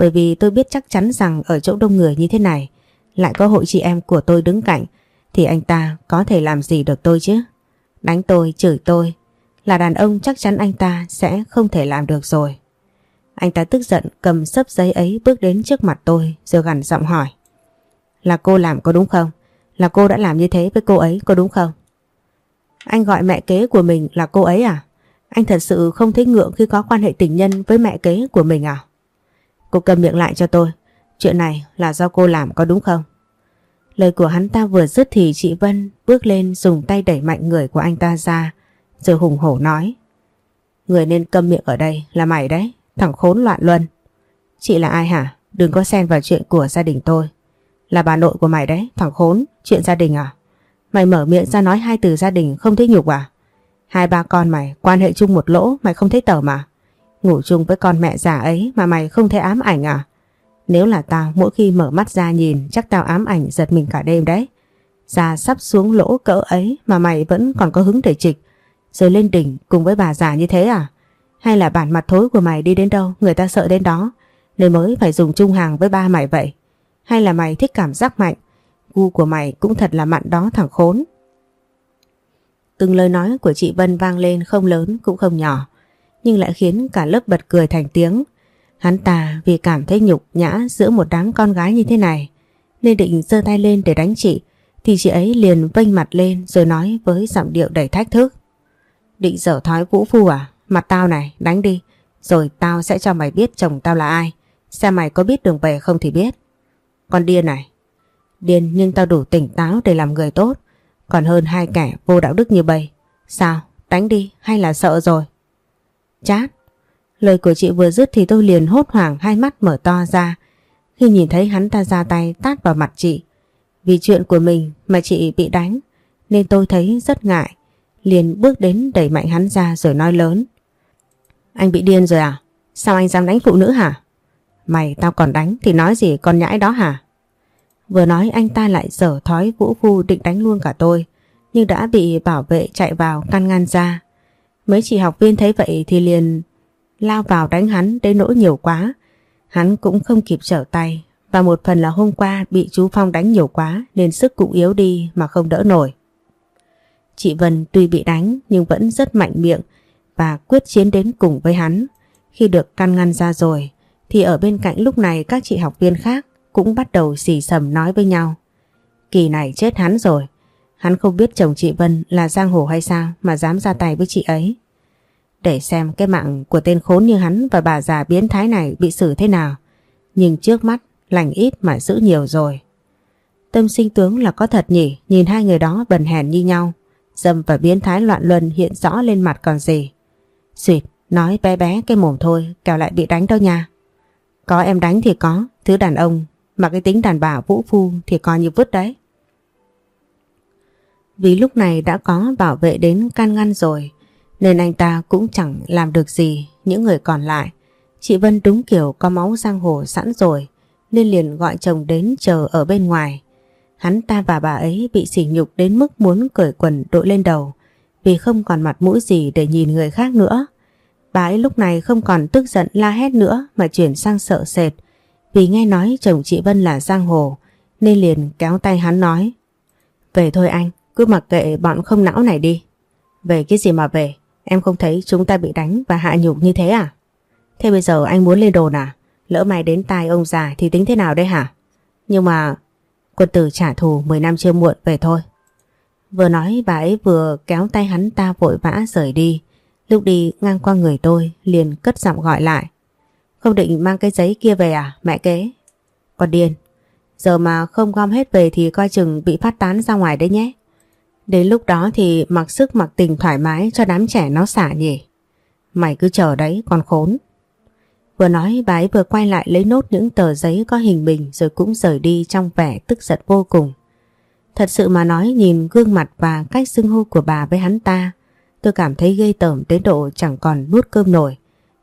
Bởi vì tôi biết chắc chắn rằng ở chỗ đông người như thế này, lại có hội chị em của tôi đứng cạnh, thì anh ta có thể làm gì được tôi chứ? Đánh tôi, chửi tôi, là đàn ông chắc chắn anh ta sẽ không thể làm được rồi. Anh ta tức giận cầm sấp giấy ấy bước đến trước mặt tôi rồi gằn giọng hỏi. Là cô làm có đúng không? Là cô đã làm như thế với cô ấy có đúng không? Anh gọi mẹ kế của mình là cô ấy à? Anh thật sự không thấy ngượng khi có quan hệ tình nhân với mẹ kế của mình à? Cô cầm miệng lại cho tôi. Chuyện này là do cô làm có đúng không? Lời của hắn ta vừa dứt thì chị Vân bước lên dùng tay đẩy mạnh người của anh ta ra rồi hùng hổ nói Người nên câm miệng ở đây là mày đấy, thằng khốn loạn luân. Chị là ai hả? Đừng có xen vào chuyện của gia đình tôi. Là bà nội của mày đấy, thằng khốn, chuyện gia đình à? Mày mở miệng ra nói hai từ gia đình không thấy nhục à? Hai ba con mày quan hệ chung một lỗ mày không thấy tởm mà. Ngủ chung với con mẹ già ấy mà mày không thấy ám ảnh à? Nếu là tao mỗi khi mở mắt ra nhìn chắc tao ám ảnh giật mình cả đêm đấy. Già sắp xuống lỗ cỡ ấy mà mày vẫn còn có hứng để trịch. Rồi lên đỉnh cùng với bà già như thế à? Hay là bản mặt thối của mày đi đến đâu người ta sợ đến đó nên mới phải dùng chung hàng với ba mày vậy? Hay là mày thích cảm giác mạnh Gu của mày cũng thật là mặn đó thằng khốn. từng lời nói của chị Vân vang lên không lớn cũng không nhỏ, nhưng lại khiến cả lớp bật cười thành tiếng. Hắn ta vì cảm thấy nhục nhã giữa một đám con gái như thế này, nên định giơ tay lên để đánh chị, thì chị ấy liền vênh mặt lên rồi nói với giọng điệu đầy thách thức. Định dở thói vũ phu à? Mặt tao này, đánh đi, rồi tao sẽ cho mày biết chồng tao là ai. Xem mày có biết đường về không thì biết. Con điên này. Điên nhưng tao đủ tỉnh táo để làm người tốt. Còn hơn hai kẻ vô đạo đức như bầy. Sao? Đánh đi hay là sợ rồi? Chát. Lời của chị vừa dứt thì tôi liền hốt hoảng, hai mắt mở to ra. Khi nhìn thấy hắn ta ra tay, tát vào mặt chị. Vì chuyện của mình mà chị bị đánh. Nên tôi thấy rất ngại. Liền bước đến đẩy mạnh hắn ra rồi nói lớn. Anh bị điên rồi à? Sao anh dám đánh phụ nữ hả? Mày, tao còn đánh thì nói gì, con nhãi đó hả? Vừa nói, anh ta lại dở thói vũ phu định đánh luôn cả tôi, nhưng đã bị bảo vệ chạy vào, căn ngăn ra. Mấy chị học viên thấy vậy thì liền lao vào đánh hắn đến nỗi nhiều quá. Hắn cũng không kịp trở tay và một phần là hôm qua bị chú Phong đánh nhiều quá, nên sức cũng yếu đi mà không đỡ nổi. Chị Vân tuy bị đánh nhưng vẫn rất mạnh miệng và quyết chiến đến cùng với hắn. Khi được căn ngăn ra rồi, thì ở bên cạnh lúc này các chị học viên khác cũng bắt đầu xì sầm nói với nhau. Kỳ này chết hắn rồi. Hắn không biết chồng chị Vân là giang hồ hay sao mà dám ra tay với chị ấy. Để xem cái mạng của tên khốn như hắn và bà già biến thái này bị xử thế nào. Nhưng trước mắt lành ít mà giữ nhiều rồi. Tâm sinh tướng là có thật nhỉ, nhìn hai người đó bần hèn như nhau. Dâm và biến thái loạn luân hiện rõ lên mặt còn gì. Xuyệt, nói bé bé cái mồm thôi, kẻo lại bị đánh đâu nha. Có em đánh thì có, thứ đàn ông, mà cái tính đàn bà vũ phu thì coi như vứt đấy. Vì lúc này đã có bảo vệ đến can ngăn rồi, nên anh ta cũng chẳng làm được gì những người còn lại. Chị Vân đúng kiểu có máu giang hồ sẵn rồi, nên liền gọi chồng đến chờ ở bên ngoài. Hắn ta và bà ấy bị sỉ nhục đến mức muốn cởi quần đội lên đầu vì không còn mặt mũi gì để nhìn người khác nữa. Bà ấy lúc này không còn tức giận la hét nữa mà chuyển sang sợ sệt vì nghe nói chồng chị Vân là giang hồ nên liền kéo tay hắn nói Về thôi anh, cứ mặc kệ bọn không não này đi. Về cái gì mà về, em không thấy chúng ta bị đánh và hạ nhục như thế à? Thế bây giờ anh muốn lên đồn à? Lỡ mày đến tai ông già thì tính thế nào đây hả? Nhưng mà quân tử trả thù 10 năm chưa muộn về thôi. Vừa nói bà ấy vừa kéo tay hắn ta vội vã rời đi. Lúc đi ngang qua người tôi liền cất giọng gọi lại. Không định mang cái giấy kia về à mẹ kế? Con điên. Giờ mà không gom hết về thì coi chừng bị phát tán ra ngoài đấy nhé. Đến lúc đó thì mặc sức mặc tình thoải mái cho đám trẻ nó xả nhỉ. Mày cứ chờ đấy còn khốn. Vừa nói, bà ấy vừa quay lại lấy nốt những tờ giấy có hình mình rồi cũng rời đi trong vẻ tức giận vô cùng. Thật sự mà nói, nhìn gương mặt và cách xưng hô của bà với hắn ta, tôi cảm thấy ghê tởm đến độ chẳng còn nuốt cơm nổi.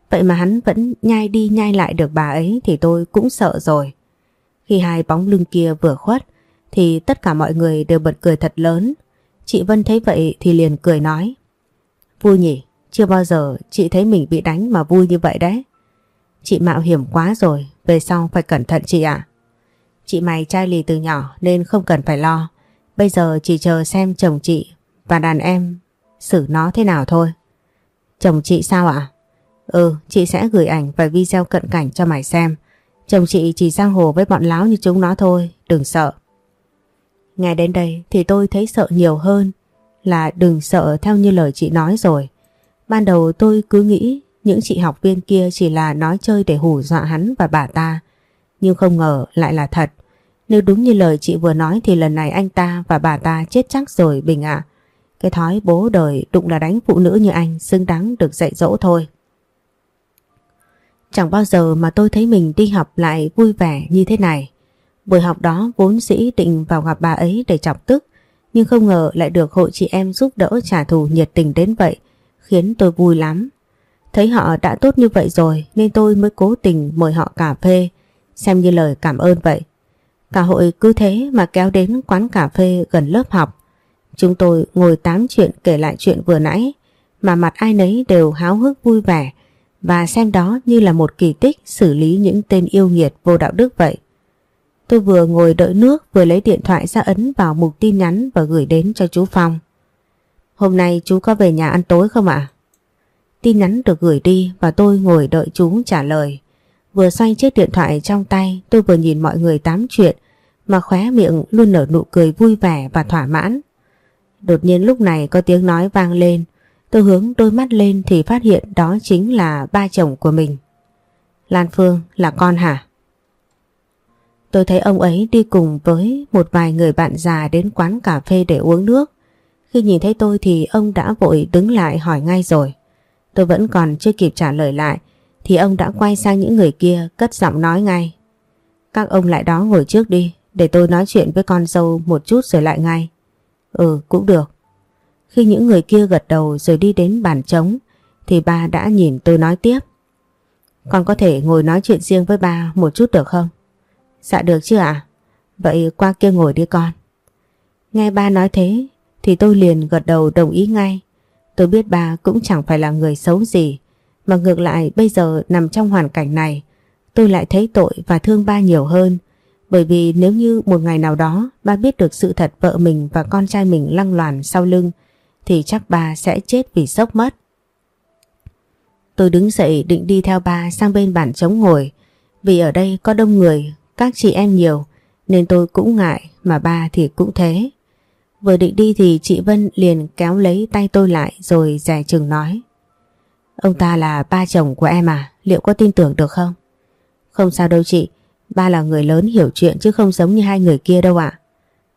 Vậy mà hắn vẫn nhai đi nhai lại được bà ấy thì tôi cũng sợ rồi. Khi hai bóng lưng kia vừa khuất, thì tất cả mọi người đều bật cười thật lớn. Chị Vân thấy vậy thì liền cười nói. Vui nhỉ, chưa bao giờ chị thấy mình bị đánh mà vui như vậy đấy. Chị mạo hiểm quá rồi, về sau phải cẩn thận chị ạ. Chị mày trai lì từ nhỏ nên không cần phải lo. Bây giờ chỉ chờ xem chồng chị và đàn em xử nó thế nào thôi. Chồng chị sao ạ? Ừ, chị sẽ gửi ảnh và video cận cảnh cho mày xem. Chồng chị chỉ sang hồ với bọn láo như chúng nó thôi, đừng sợ. Nghe đến đây thì tôi thấy sợ nhiều hơn là đừng sợ theo như lời chị nói rồi. Ban đầu tôi cứ nghĩ những chị học viên kia chỉ là nói chơi để hù dọa hắn và bà ta. Nhưng không ngờ lại là thật. Nếu đúng như lời chị vừa nói thì lần này anh ta và bà ta chết chắc rồi Bình ạ. Cái thói bố đời đụng là đánh phụ nữ như anh xứng đáng được dạy dỗ thôi. Chẳng bao giờ mà tôi thấy mình đi học lại vui vẻ như thế này. Buổi học đó vốn dĩ định vào gặp bà ấy để chọc tức, nhưng không ngờ lại được hội chị em giúp đỡ trả thù nhiệt tình đến vậy, khiến tôi vui lắm. Thấy họ đã tốt như vậy rồi nên tôi mới cố tình mời họ cà phê, xem như lời cảm ơn vậy. Cả hội cứ thế mà kéo đến quán cà phê gần lớp học. Chúng tôi ngồi tám chuyện kể lại chuyện vừa nãy, mà mặt ai nấy đều háo hức vui vẻ và xem đó như là một kỳ tích xử lý những tên yêu nghiệt vô đạo đức vậy. Tôi vừa ngồi đợi nước, vừa lấy điện thoại ra ấn vào mục tin nhắn và gửi đến cho chú Phong. Hôm nay chú có về nhà ăn tối không ạ? Tin nhắn được gửi đi và tôi ngồi đợi chú trả lời. Vừa xoay chiếc điện thoại trong tay, tôi vừa nhìn mọi người tám chuyện, mà khóe miệng luôn nở nụ cười vui vẻ và thỏa mãn. Đột nhiên lúc này có tiếng nói vang lên tôi hướng đôi mắt lên thì phát hiện đó chính là ba chồng của mình. Lan Phương là con hả? Tôi thấy ông ấy đi cùng với một vài người bạn già đến quán cà phê để uống nước. Khi nhìn thấy tôi thì ông đã vội đứng lại hỏi ngay rồi. Tôi vẫn còn chưa kịp trả lời lại thì ông đã quay sang những người kia cất giọng nói ngay. Các ông lại đó ngồi trước đi, để tôi nói chuyện với con dâu một chút rồi lại ngay. Ừ cũng được. Khi những người kia gật đầu rồi đi đến bàn trống thì ba đã nhìn tôi nói tiếp. Con có thể ngồi nói chuyện riêng với ba một chút được không? Dạ được chứ ạ? Vậy qua kia ngồi đi con. Nghe ba nói thế thì tôi liền gật đầu đồng ý ngay. Tôi biết ba cũng chẳng phải là người xấu gì mà ngược lại bây giờ nằm trong hoàn cảnh này tôi lại thấy tội và thương ba nhiều hơn. Bởi vì nếu như một ngày nào đó ba biết được sự thật vợ mình và con trai mình lăng loàn sau lưng thì chắc ba sẽ chết vì sốc mất. Tôi đứng dậy định đi theo ba sang bên bàn trống ngồi vì ở đây có đông người, các chị em nhiều nên tôi cũng ngại mà ba thì cũng thế. Vừa định đi thì chị Vân liền kéo lấy tay tôi lại rồi rẻ chừng nói. Ông ta là ba chồng của em à, liệu có tin tưởng được không? Không sao đâu chị, ba là người lớn hiểu chuyện chứ không giống như hai người kia đâu ạ.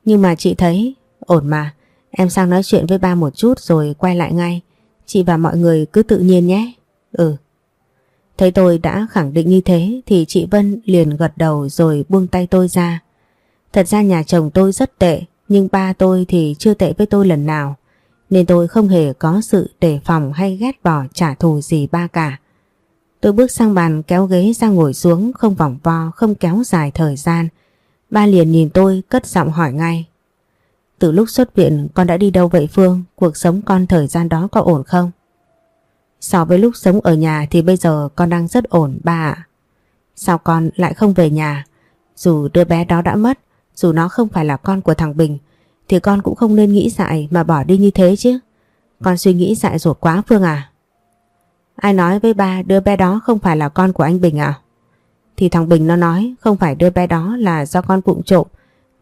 Nhưng mà chị thấy, ổn mà, em sang nói chuyện với ba một chút rồi quay lại ngay. Chị và mọi người cứ tự nhiên nhé. Ừ. Thấy tôi đã khẳng định như thế thì chị Vân liền gật đầu rồi buông tay tôi ra. Thật ra nhà chồng tôi rất tệ, nhưng ba tôi thì chưa tệ với tôi lần nào, nên tôi không hề có sự đề phòng hay ghét bỏ trả thù gì ba cả. Tôi bước sang bàn kéo ghế ra ngồi xuống, không vòng vo, không kéo dài thời gian. Ba liền nhìn tôi, cất giọng hỏi ngay. Từ lúc xuất viện, con đã đi đâu vậy Phương? Cuộc sống con thời gian đó có ổn không? So với lúc sống ở nhà thì bây giờ con đang rất ổn ba ạ. Sao con lại không về nhà? Dù đứa bé đó đã mất, dù nó không phải là con của thằng Bình, thì con cũng không nên nghĩ dại mà bỏ đi như thế chứ. Con suy nghĩ dại dột quá Phương à? Ai nói với ba đứa bé đó không phải là con của anh Bình à? Thì thằng Bình nó nói không phải đứa bé đó là do con vụng trộm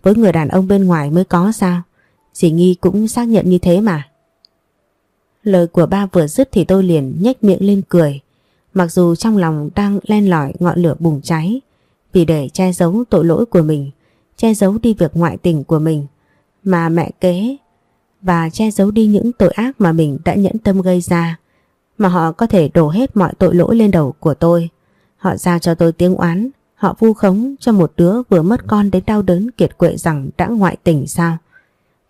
với người đàn ông bên ngoài mới có sao? Dì Nghi cũng xác nhận như thế mà. Lời của ba vừa dứt thì tôi liền nhếch miệng lên cười. Mặc dù trong lòng đang len lỏi ngọn lửa bùng cháy vì để che giấu tội lỗi của mình, che giấu đi việc ngoại tình của mình mà mẹ kế và che giấu đi những tội ác mà mình đã nhẫn tâm gây ra mà họ có thể đổ hết mọi tội lỗi lên đầu của tôi. Họ giao cho tôi tiếng oán, họ vu khống cho một đứa vừa mất con đến đau đớn kiệt quệ rằng đã ngoại tình sao.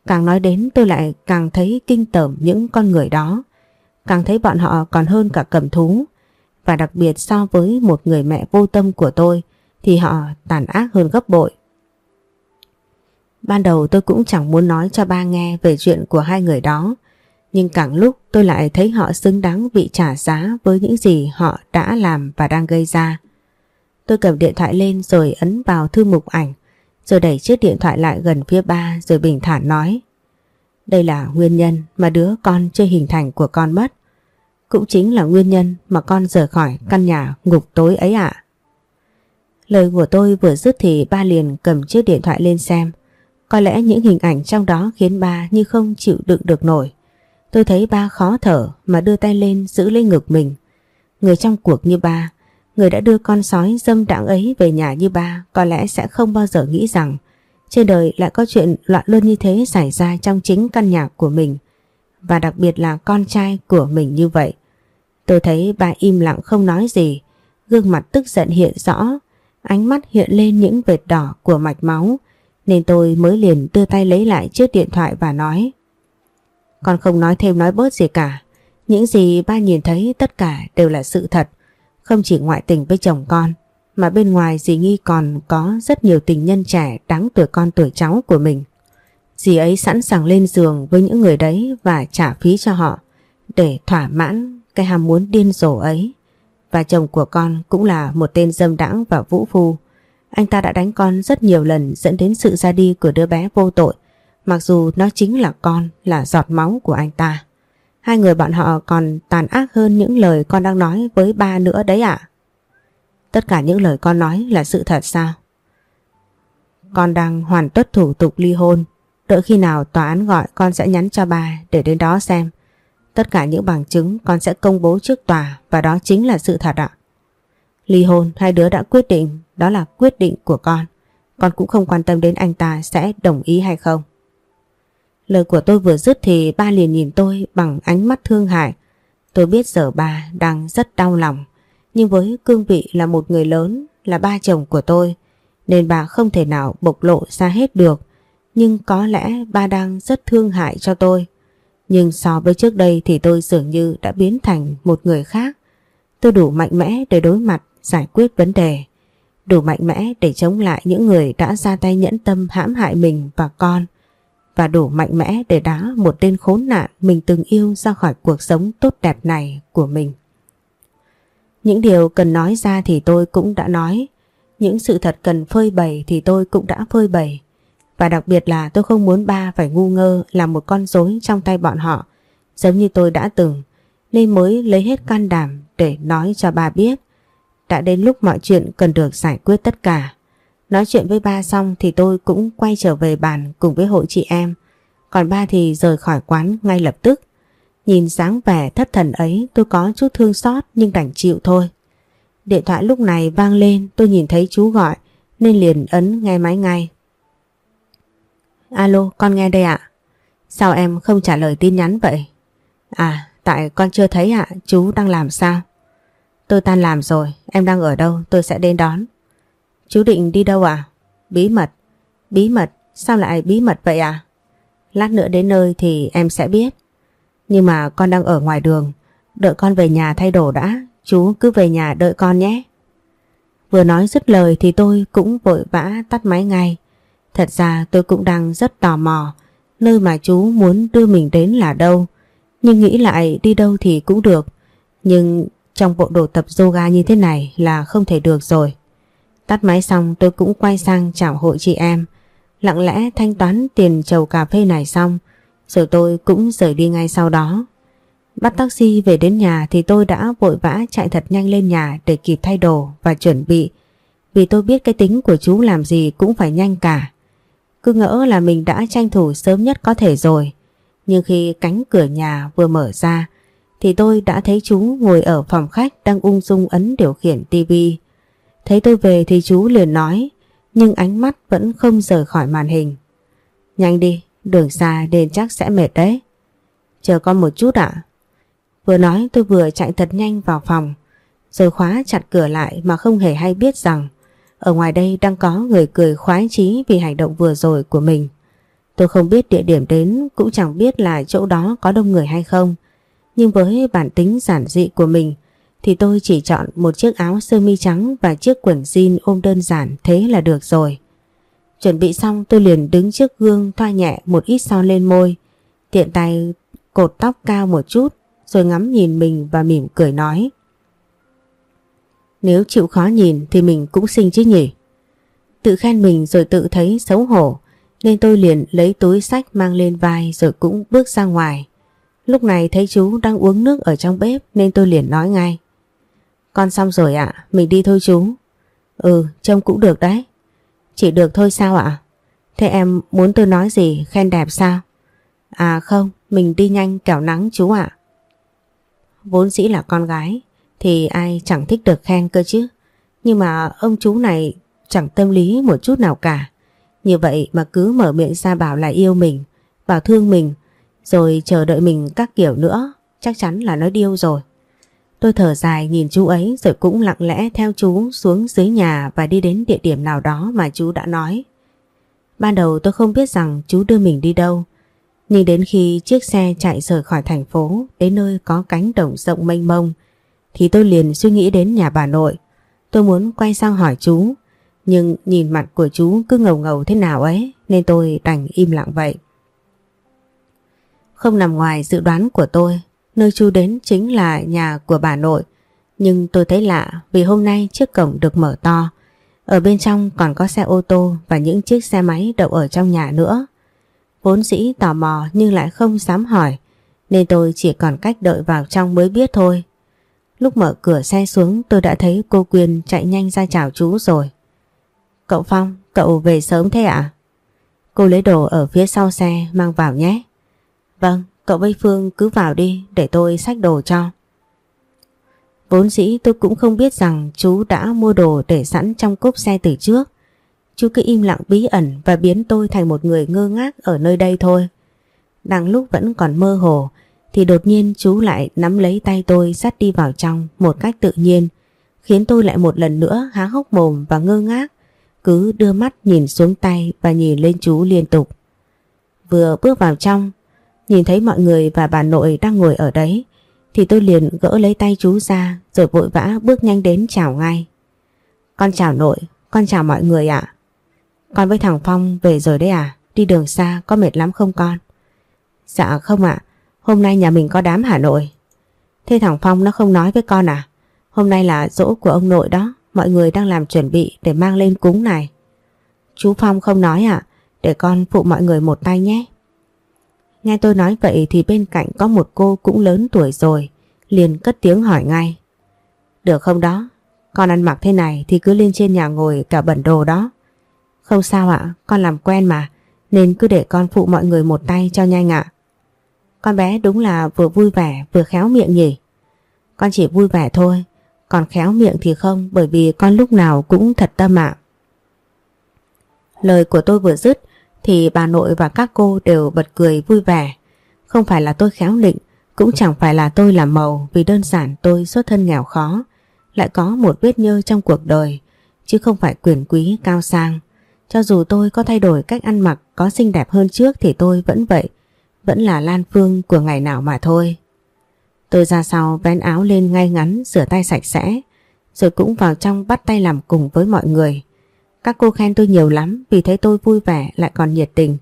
Càng nói đến tôi lại càng thấy kinh tởm những con người đó. Càng thấy bọn họ còn hơn cả cầm thú. Và đặc biệt so với một người mẹ vô tâm của tôi, thì họ tàn ác hơn gấp bội. Ban đầu tôi cũng chẳng muốn nói cho ba nghe về chuyện của hai người đó. Nhưng càng lúc tôi lại thấy họ xứng đáng bị trả giá với những gì họ đã làm và đang gây ra. Tôi cầm điện thoại lên rồi ấn vào thư mục ảnh rồi đẩy chiếc điện thoại lại gần phía ba rồi bình thản nói. Đây là nguyên nhân mà đứa con chưa hình thành của con mất. Cũng chính là nguyên nhân mà con rời khỏi căn nhà ngục tối ấy ạ. Lời của tôi vừa dứt thì ba liền cầm chiếc điện thoại lên xem. Có lẽ những hình ảnh trong đó khiến ba như không chịu đựng được nổi. Tôi thấy ba khó thở mà đưa tay lên giữ lấy ngực mình. Người trong cuộc như ba Người đã đưa con sói dâm đãng ấy về nhà như ba có lẽ sẽ không bao giờ nghĩ rằng trên đời lại có chuyện loạn luân như thế xảy ra trong chính căn nhà của mình. Và đặc biệt là con trai của mình như vậy. Tôi thấy ba im lặng không nói gì, gương mặt tức giận hiện rõ, ánh mắt hiện lên những vệt đỏ của mạch máu. Nên tôi mới liền đưa tay lấy lại chiếc điện thoại và nói. Con không nói thêm nói bớt gì cả, những gì ba nhìn thấy tất cả đều là sự thật. Không chỉ ngoại tình với chồng con mà bên ngoài dì Nghi còn có rất nhiều tình nhân trẻ đáng tuổi con tuổi cháu của mình. Dì ấy sẵn sàng lên giường với những người đấy và trả phí cho họ để thỏa mãn cái ham muốn điên rồ ấy. Và chồng của con cũng là một tên dâm đãng và vũ phu. Anh ta đã đánh con rất nhiều lần dẫn đến sự ra đi của đứa bé vô tội Mặc dù nó chính là con, là giọt máu của anh ta. Hai người bọn họ còn tàn ác hơn những lời con đang nói với ba nữa đấy ạ. Tất cả những lời con nói là sự thật sao? Con đang hoàn tất thủ tục ly hôn. Đợi khi nào tòa án gọi con sẽ nhắn cho ba để đến đó xem. Tất cả những bằng chứng con sẽ công bố trước tòa và đó chính là sự thật ạ. Ly hôn hai đứa đã quyết định, đó là quyết định của con. Con cũng không quan tâm đến anh ta sẽ đồng ý hay không. Lời của tôi vừa dứt thì ba liền nhìn tôi bằng ánh mắt thương hại. Tôi biết giờ ba đang rất đau lòng. Nhưng với cương vị là một người lớn, là ba chồng của tôi, nên bà không thể nào bộc lộ ra hết được. Nhưng có lẽ ba đang rất thương hại cho tôi. Nhưng so với trước đây thì tôi dường như đã biến thành một người khác. Tôi đủ mạnh mẽ để đối mặt, giải quyết vấn đề. Đủ mạnh mẽ để chống lại những người đã ra tay nhẫn tâm hãm hại mình và con. Và đủ mạnh mẽ để đá một tên khốn nạn mình từng yêu ra khỏi cuộc sống tốt đẹp này của mình. Những điều cần nói ra thì tôi cũng đã nói. Những sự thật cần phơi bày thì tôi cũng đã phơi bày. Và đặc biệt là tôi không muốn ba phải ngu ngơ làm một con rối trong tay bọn họ, giống như tôi đã từng nên mới lấy hết can đảm để nói cho ba biết. Đã đến lúc mọi chuyện cần được giải quyết tất cả. Nói chuyện với ba xong thì tôi cũng quay trở về bàn cùng với hội chị em. Còn ba thì rời khỏi quán ngay lập tức. Nhìn dáng vẻ thất thần ấy, tôi có chút thương xót nhưng đành chịu thôi. Điện thoại lúc này vang lên, tôi nhìn thấy chú gọi, nên liền ấn nghe máy ngay. Alo, con nghe đây ạ. Sao em không trả lời tin nhắn vậy? À tại con chưa thấy ạ, chú đang làm sao? Tôi tan làm rồi, em đang ở đâu, tôi sẽ đến đón. Chú định đi đâu à? Bí mật. Bí mật? Sao lại bí mật vậy à? Lát nữa đến nơi thì em sẽ biết. Nhưng mà con đang ở ngoài đường. Đợi con về nhà thay đồ đã. Chú cứ về nhà đợi con nhé. Vừa nói dứt lời thì tôi cũng vội vã tắt máy ngay. Thật ra tôi cũng đang rất tò mò nơi mà chú muốn đưa mình đến là đâu. Nhưng nghĩ lại đi đâu thì cũng được. Nhưng trong bộ đồ tập yoga như thế này là không thể được rồi. Tắt máy xong, tôi cũng quay sang chào hội chị em. Lặng lẽ thanh toán tiền chầu cà phê này xong. Rồi tôi cũng rời đi ngay sau đó. Bắt taxi về đến nhà thì tôi đã vội vã chạy thật nhanh lên nhà để kịp thay đồ và chuẩn bị. Vì tôi biết cái tính của chú làm gì cũng phải nhanh cả. Cứ ngỡ là mình đã tranh thủ sớm nhất có thể rồi. Nhưng khi cánh cửa nhà vừa mở ra, thì tôi đã thấy chú ngồi ở phòng khách đang ung dung ấn điều khiển tivi. Thấy tôi về thì chú liền nói nhưng ánh mắt vẫn không rời khỏi màn hình. Nhanh đi, đường xa nên chắc sẽ mệt đấy. Chờ con một chút ạ. Vừa nói tôi vừa chạy thật nhanh vào phòng rồi khóa chặt cửa lại mà không hề hay biết rằng ở ngoài đây đang có người cười khoái chí vì hành động vừa rồi của mình. Tôi không biết địa điểm đến cũng chẳng biết là chỗ đó có đông người hay không. Nhưng với bản tính giản dị của mình thì tôi chỉ chọn một chiếc áo sơ mi trắng và chiếc quần jean ôm đơn giản thế là được rồi. Chuẩn bị xong tôi liền đứng trước gương thoa nhẹ một ít son lên môi, tiện tay cột tóc cao một chút rồi ngắm nhìn mình và mỉm cười nói. Nếu chịu khó nhìn thì mình cũng xinh chứ nhỉ. Tự khen mình rồi tự thấy xấu hổ nên tôi liền lấy túi sách mang lên vai rồi cũng bước ra ngoài. Lúc này thấy chú đang uống nước ở trong bếp nên tôi liền nói ngay. Con xong rồi ạ, mình đi thôi chú. Ừ, trông cũng được đấy. Chỉ được thôi sao ạ? Thế em muốn tôi nói gì, khen đẹp sao? À không, mình đi nhanh kẻo nắng chú ạ. Vốn dĩ là con gái, thì ai chẳng thích được khen cơ chứ. Nhưng mà ông chú này chẳng tâm lý một chút nào cả. Như vậy mà cứ mở miệng ra bảo là yêu mình, bảo thương mình, rồi chờ đợi mình các kiểu nữa, chắc chắn là nó điêu rồi. Tôi thở dài nhìn chú ấy rồi cũng lặng lẽ theo chú xuống dưới nhà và đi đến địa điểm nào đó mà chú đã nói. Ban đầu tôi không biết rằng chú đưa mình đi đâu, nhưng đến khi chiếc xe chạy rời khỏi thành phố đến nơi có cánh đồng rộng mênh mông thì tôi liền suy nghĩ đến nhà bà nội. Tôi muốn quay sang hỏi chú, nhưng nhìn mặt của chú cứ ngầu ngầu thế nào ấy nên tôi đành im lặng vậy. Không nằm ngoài dự đoán của tôi, nơi chú đến chính là nhà của bà nội. Nhưng tôi thấy lạ vì hôm nay chiếc cổng được mở to. Ở bên trong còn có xe ô tô và những chiếc xe máy đậu ở trong nhà nữa. Vốn dĩ tò mò nhưng lại không dám hỏi nên tôi chỉ còn cách đợi vào trong mới biết thôi. Lúc mở cửa xe xuống tôi đã thấy cô Quyên chạy nhanh ra chào chú rồi. Cậu Phong, cậu về sớm thế ạ? Cô lấy đồ ở phía sau xe mang vào nhé. Vâng, cậu với Phương cứ vào đi, để tôi xách đồ cho. Vốn dĩ tôi cũng không biết rằng chú đã mua đồ để sẵn trong cốp xe từ trước. Chú cứ im lặng bí ẩn và biến tôi thành một người ngơ ngác ở nơi đây thôi. Đang lúc vẫn còn mơ hồ, thì đột nhiên chú lại nắm lấy tay tôi dắt đi vào trong một cách tự nhiên, khiến tôi lại một lần nữa há hốc mồm và ngơ ngác, cứ đưa mắt nhìn xuống tay và nhìn lên chú liên tục. Vừa bước vào trong nhìn thấy mọi người và bà nội đang ngồi ở đấy thì tôi liền gỡ lấy tay chú ra rồi vội vã bước nhanh đến chào ngay. Con chào nội, con chào mọi người ạ. Con với thằng Phong về rồi đấy à? Đi đường xa có mệt lắm không con? Dạ không ạ, hôm nay nhà mình có đám Hà Nội. Thế thằng Phong nó không nói với con à? Hôm nay là dỗ của ông nội đó, mọi người đang làm chuẩn bị để mang lên cúng này. Chú Phong không nói ạ, để con phụ mọi người một tay nhé. Nghe tôi nói vậy thì bên cạnh có một cô cũng lớn tuổi rồi, liền cất tiếng hỏi ngay. Được không đó, con ăn mặc thế này thì cứ lên trên nhà ngồi cả bẩn đồ đó. Không sao ạ, con làm quen mà, nên cứ để con phụ mọi người một tay cho nhanh ạ. Con bé đúng là vừa vui vẻ vừa khéo miệng nhỉ. Con chỉ vui vẻ thôi, còn khéo miệng thì không bởi vì con lúc nào cũng thật tâm ạ. Lời của tôi vừa dứt thì bà nội và các cô đều bật cười vui vẻ. Không phải là tôi khéo định, cũng chẳng phải là tôi làm màu vì đơn giản tôi xuất thân nghèo khó, lại có một vết nhơ trong cuộc đời, chứ không phải quyền quý cao sang. Cho dù tôi có thay đổi cách ăn mặc có xinh đẹp hơn trước thì tôi vẫn vậy, vẫn là Lan Phương của ngày nào mà thôi. Tôi ra sau vén áo lên ngay ngắn, rửa tay sạch sẽ, rồi cũng vào trong bắt tay làm cùng với mọi người. Các cô khen tôi nhiều lắm vì thấy tôi vui vẻ lại còn nhiệt tình,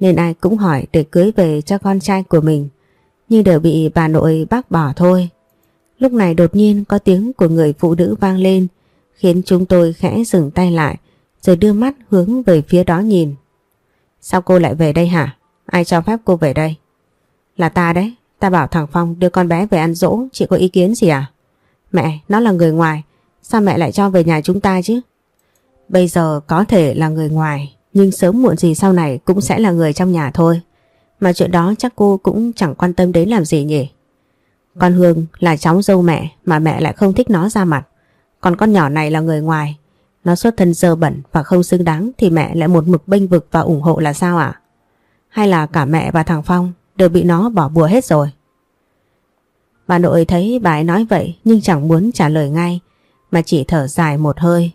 nên ai cũng hỏi để cưới về cho con trai của mình, nhưng đều bị bà nội bác bỏ thôi. Lúc này đột nhiên có tiếng của người phụ nữ vang lên, khiến chúng tôi khẽ dừng tay lại, rồi đưa mắt hướng về phía đó nhìn. Sao cô lại về đây hả? Ai cho phép cô về đây? Là ta đấy, ta bảo thằng Phong đưa con bé về ăn dỗ, chị có ý kiến gì à? Mẹ, nó là người ngoài, sao mẹ lại cho về nhà chúng ta chứ? Bây giờ có thể là người ngoài, nhưng sớm muộn gì sau này cũng sẽ là người trong nhà thôi. Mà chuyện đó chắc cô cũng chẳng quan tâm đến làm gì nhỉ? Con Hương là cháu dâu mẹ mà mẹ lại không thích nó ra mặt. Còn con nhỏ này là người ngoài, nó xuất thân dơ bẩn và không xứng đáng thì mẹ lại một mực bênh vực và ủng hộ là sao ạ? Hay là cả mẹ và thằng Phong đều bị nó bỏ bùa hết rồi? Bà nội thấy bà ấy nói vậy nhưng chẳng muốn trả lời ngay mà chỉ thở dài một hơi.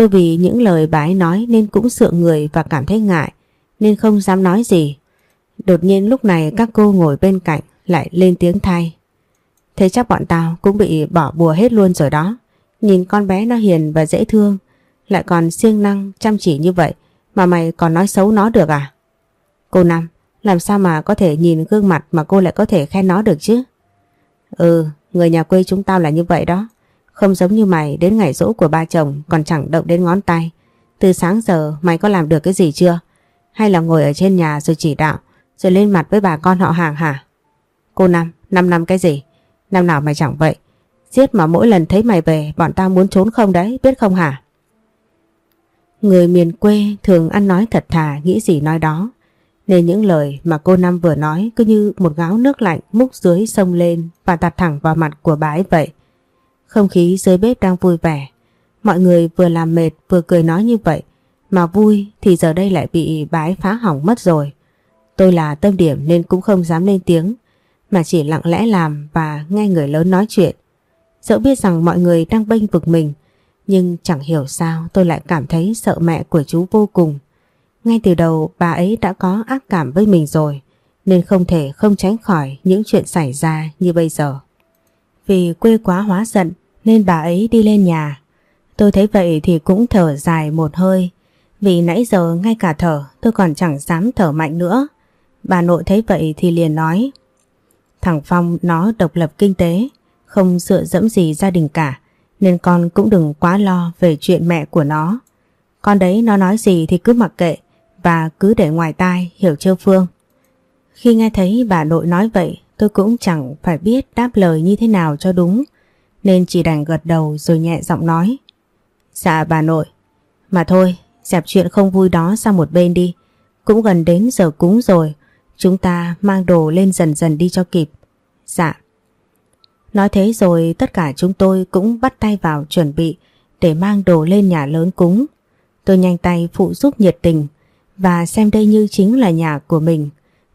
Tôi vì những lời bà ấy nói nên cũng sượng người và cảm thấy ngại nên không dám nói gì. Đột nhiên lúc này các cô ngồi bên cạnh lại lên tiếng thay. Thế chắc bọn tao cũng bị bỏ bùa hết luôn rồi đó. Nhìn con bé nó hiền và dễ thương lại còn siêng năng chăm chỉ như vậy mà mày còn nói xấu nó được à? Cô Năm, làm sao mà có thể nhìn gương mặt mà cô lại có thể khen nó được chứ? Ừ, người nhà quê chúng tao là như vậy đó. Không giống như mày đến ngày rỗ của ba chồng còn chẳng động đến ngón tay. Từ sáng giờ mày có làm được cái gì chưa? Hay là ngồi ở trên nhà rồi chỉ đạo rồi lên mặt với bà con họ hàng hả? Cô Năm, năm năm cái gì? Năm nào mày chẳng vậy. Giết mà mỗi lần thấy mày về bọn tao muốn trốn không đấy, biết không hả? Người miền quê thường ăn nói thật thà nghĩ gì nói đó. Nên những lời mà cô Năm vừa nói cứ như một gáo nước lạnh múc dưới sông lên và tạt thẳng vào mặt của bà ấy vậy. Không khí dưới bếp đang vui vẻ. Mọi người vừa làm mệt, vừa cười nói như vậy. Mà vui thì giờ đây lại bị bái phá hỏng mất rồi. Tôi là tâm điểm nên cũng không dám lên tiếng. Mà chỉ lặng lẽ làm và nghe người lớn nói chuyện. Dẫu biết rằng mọi người đang bênh vực mình, nhưng chẳng hiểu sao tôi lại cảm thấy sợ mẹ của chú vô cùng. Ngay từ đầu, bà ấy đã có ác cảm với mình rồi, nên không thể không tránh khỏi những chuyện xảy ra như bây giờ. Vì quê quá hóa giận nên bà ấy đi lên nhà. Tôi thấy vậy thì cũng thở dài một hơi vì nãy giờ ngay cả thở, tôi còn chẳng dám thở mạnh nữa. Bà nội thấy vậy thì liền nói, Thằng Phong nó độc lập kinh tế, không dựa dẫm gì gia đình cả, nên con cũng đừng quá lo về chuyện mẹ của nó. Con đấy nó nói gì thì cứ mặc kệ và cứ để ngoài tai, hiểu chưa Phương? Khi nghe thấy bà nội nói vậy, tôi cũng chẳng phải biết đáp lời như thế nào cho đúng nên chỉ đành gật đầu rồi nhẹ giọng nói. Dạ bà nội. Mà thôi, dẹp chuyện không vui đó sang một bên đi. Cũng gần đến giờ cúng rồi, Chúng ta mang đồ lên dần dần đi cho kịp. Dạ. Nói thế rồi tất cả chúng tôi cũng bắt tay vào chuẩn bị để mang đồ lên nhà lớn cúng. Tôi nhanh tay phụ giúp nhiệt tình và xem đây như chính là nhà của mình,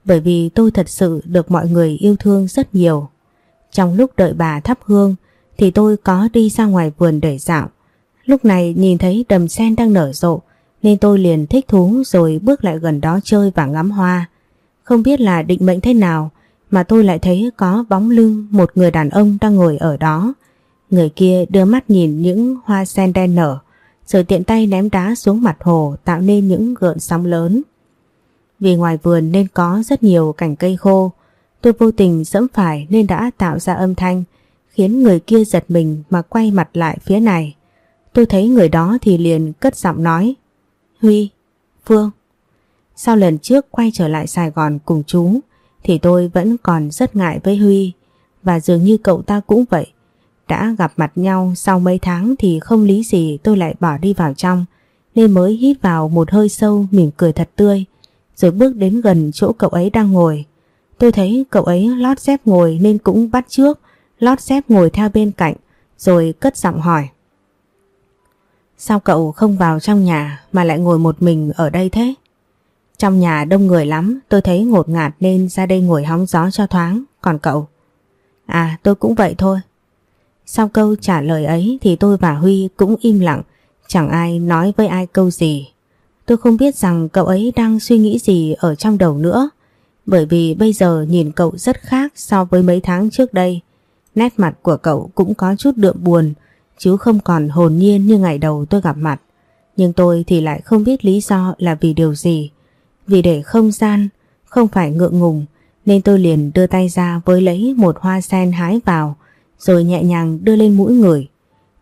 bởi vì tôi thật sự được mọi người yêu thương rất nhiều. Trong lúc đợi bà thắp hương thì tôi có đi ra ngoài vườn để dạo. Lúc này nhìn thấy đầm sen đang nở rộ nên tôi liền thích thú rồi bước lại gần đó chơi và ngắm hoa. Không biết là định mệnh thế nào mà tôi lại thấy có bóng lưng một người đàn ông đang ngồi ở đó. Người kia đưa mắt nhìn những hoa sen đen nở rồi tiện tay ném đá xuống mặt hồ tạo nên những gợn sóng lớn. Vì ngoài vườn nên có rất nhiều cành cây khô, tôi vô tình dẫm phải nên đã tạo ra âm thanh khiến người kia giật mình mà quay mặt lại phía này. Tôi thấy người đó thì liền cất giọng nói Huy, Phương Sau lần trước quay trở lại Sài Gòn cùng chú thì tôi vẫn còn rất ngại với Huy và dường như cậu ta cũng vậy. Đã gặp mặt nhau sau mấy tháng thì không lý gì tôi lại bỏ đi vào trong nên mới hít vào một hơi sâu mỉm cười thật tươi rồi bước đến gần chỗ cậu ấy đang ngồi. Tôi thấy cậu ấy lót dép ngồi nên cũng bắt trước lót dép ngồi theo bên cạnh rồi cất giọng hỏi. Sao cậu không vào trong nhà mà lại ngồi một mình ở đây thế? Trong nhà đông người lắm, tôi thấy ngột ngạt nên ra đây ngồi hóng gió cho thoáng, còn cậu? À, tôi cũng vậy thôi. Sau câu trả lời ấy thì tôi và Huy cũng im lặng, chẳng ai nói với ai câu gì. Tôi không biết rằng cậu ấy đang suy nghĩ gì ở trong đầu nữa, bởi vì bây giờ nhìn cậu rất khác so với mấy tháng trước đây. Nét mặt của cậu cũng có chút đượm buồn, chứ không còn hồn nhiên như ngày đầu tôi gặp mặt. Nhưng tôi thì lại không biết lý do là vì điều gì. Vì để không gian, không phải ngượng ngùng nên tôi liền đưa tay ra với lấy một hoa sen hái vào rồi nhẹ nhàng đưa lên mũi người.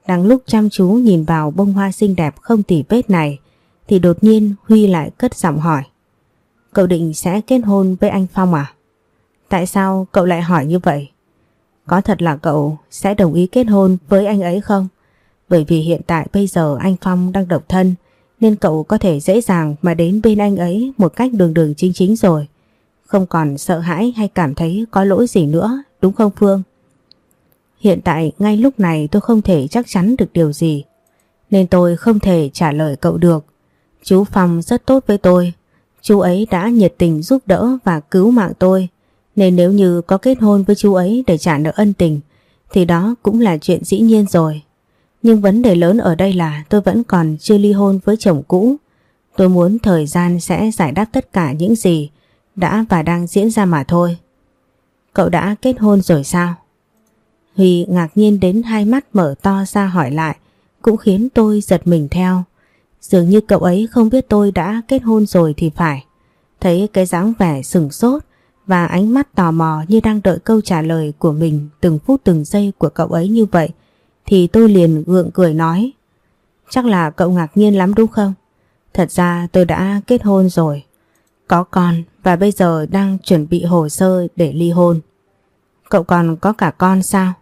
Đang lúc chăm chú nhìn vào bông hoa xinh đẹp không tỉ vết này thì đột nhiên Huy lại cất giọng hỏi. Cậu định sẽ kết hôn với anh Phong à? Tại sao cậu lại hỏi như vậy? Có thật là cậu sẽ đồng ý kết hôn với anh ấy không? Bởi vì hiện tại bây giờ anh Phong đang độc thân nên cậu có thể dễ dàng mà đến bên anh ấy một cách đường đường chính chính rồi. Không còn sợ hãi hay cảm thấy có lỗi gì nữa, đúng không Phương? Hiện tại ngay lúc này tôi không thể chắc chắn được điều gì, nên tôi không thể trả lời cậu được. Chú Phong rất tốt với tôi, chú ấy đã nhiệt tình giúp đỡ và cứu mạng tôi, nên nếu như có kết hôn với chú ấy để trả nợ ân tình, thì đó cũng là chuyện dĩ nhiên rồi. Nhưng vấn đề lớn ở đây là tôi vẫn còn chưa ly hôn với chồng cũ. Tôi muốn thời gian sẽ giải đáp tất cả những gì đã và đang diễn ra mà thôi. Cậu đã kết hôn rồi sao? Huy ngạc nhiên đến hai mắt mở to ra hỏi lại cũng khiến tôi giật mình theo. Dường như cậu ấy không biết tôi đã kết hôn rồi thì phải. Thấy cái dáng vẻ sừng sốt và ánh mắt tò mò như đang đợi câu trả lời của mình từng phút từng giây của cậu ấy như vậy, thì tôi liền gượng cười nói, Chắc là cậu ngạc nhiên lắm đúng không? Thật ra tôi đã kết hôn rồi, Có con và bây giờ đang chuẩn bị hồ sơ để ly hôn Cậu còn có cả con sao?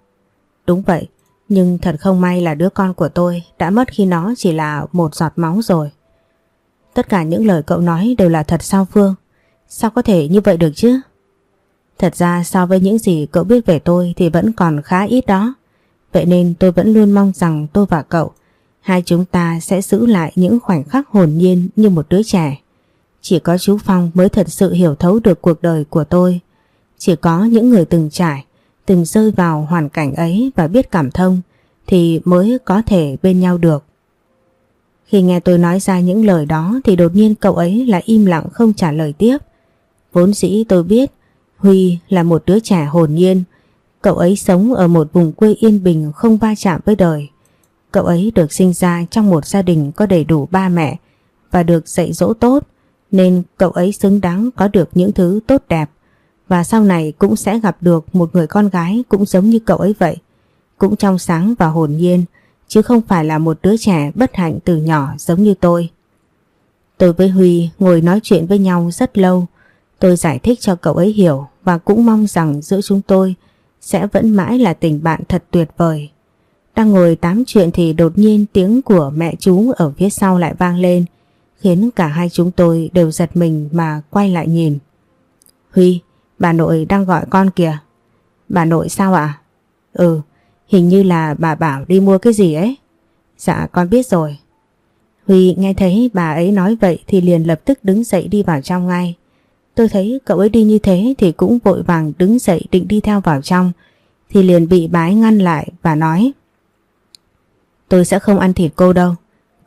Đúng vậy, Nhưng thật không may là đứa con của tôi đã mất khi nó chỉ là một giọt máu rồi Tất cả những lời cậu nói đều là thật sao Phương? Sao có thể như vậy được chứ? Thật ra so với những gì cậu biết về tôi thì vẫn còn khá ít đó Vậy nên tôi vẫn luôn mong rằng tôi và cậu, hai chúng ta sẽ giữ lại những khoảnh khắc hồn nhiên như một đứa trẻ. Chỉ có chú Phong mới thật sự hiểu thấu được cuộc đời của tôi. Chỉ có những người từng trải, từng rơi vào hoàn cảnh ấy và biết cảm thông thì mới có thể bên nhau được. Khi nghe tôi nói ra những lời đó thì đột nhiên cậu ấy lại im lặng không trả lời tiếp. Vốn dĩ tôi biết Huy là một đứa trẻ hồn nhiên, Cậu ấy sống ở một vùng quê yên bình không va chạm với đời. Cậu ấy được sinh ra trong một gia đình có đầy đủ ba mẹ và được dạy dỗ tốt nên cậu ấy xứng đáng có được những thứ tốt đẹp và sau này cũng sẽ gặp được một người con gái cũng giống như cậu ấy vậy. Cũng trong sáng và hồn nhiên chứ không phải là một đứa trẻ bất hạnh từ nhỏ giống như tôi. Tôi với Huy ngồi nói chuyện với nhau rất lâu. Tôi giải thích cho cậu ấy hiểu và cũng mong rằng giữa chúng tôi sẽ vẫn mãi là tình bạn thật tuyệt vời. Đang ngồi tám chuyện thì đột nhiên tiếng của mẹ chú ở phía sau lại vang lên khiến cả hai chúng tôi đều giật mình mà quay lại nhìn. Huy, bà nội đang gọi con kìa. Bà nội sao ạ? Ừ, hình như là bà bảo đi mua cái gì ấy. Dạ con biết rồi. Huy nghe thấy bà ấy nói vậy thì liền lập tức đứng dậy đi vào trong ngay. Tôi thấy cậu ấy đi như thế thì cũng vội vàng đứng dậy định đi theo vào trong, thì liền bị bà ấy ngăn lại và nói, Tôi sẽ không ăn thịt cô đâu.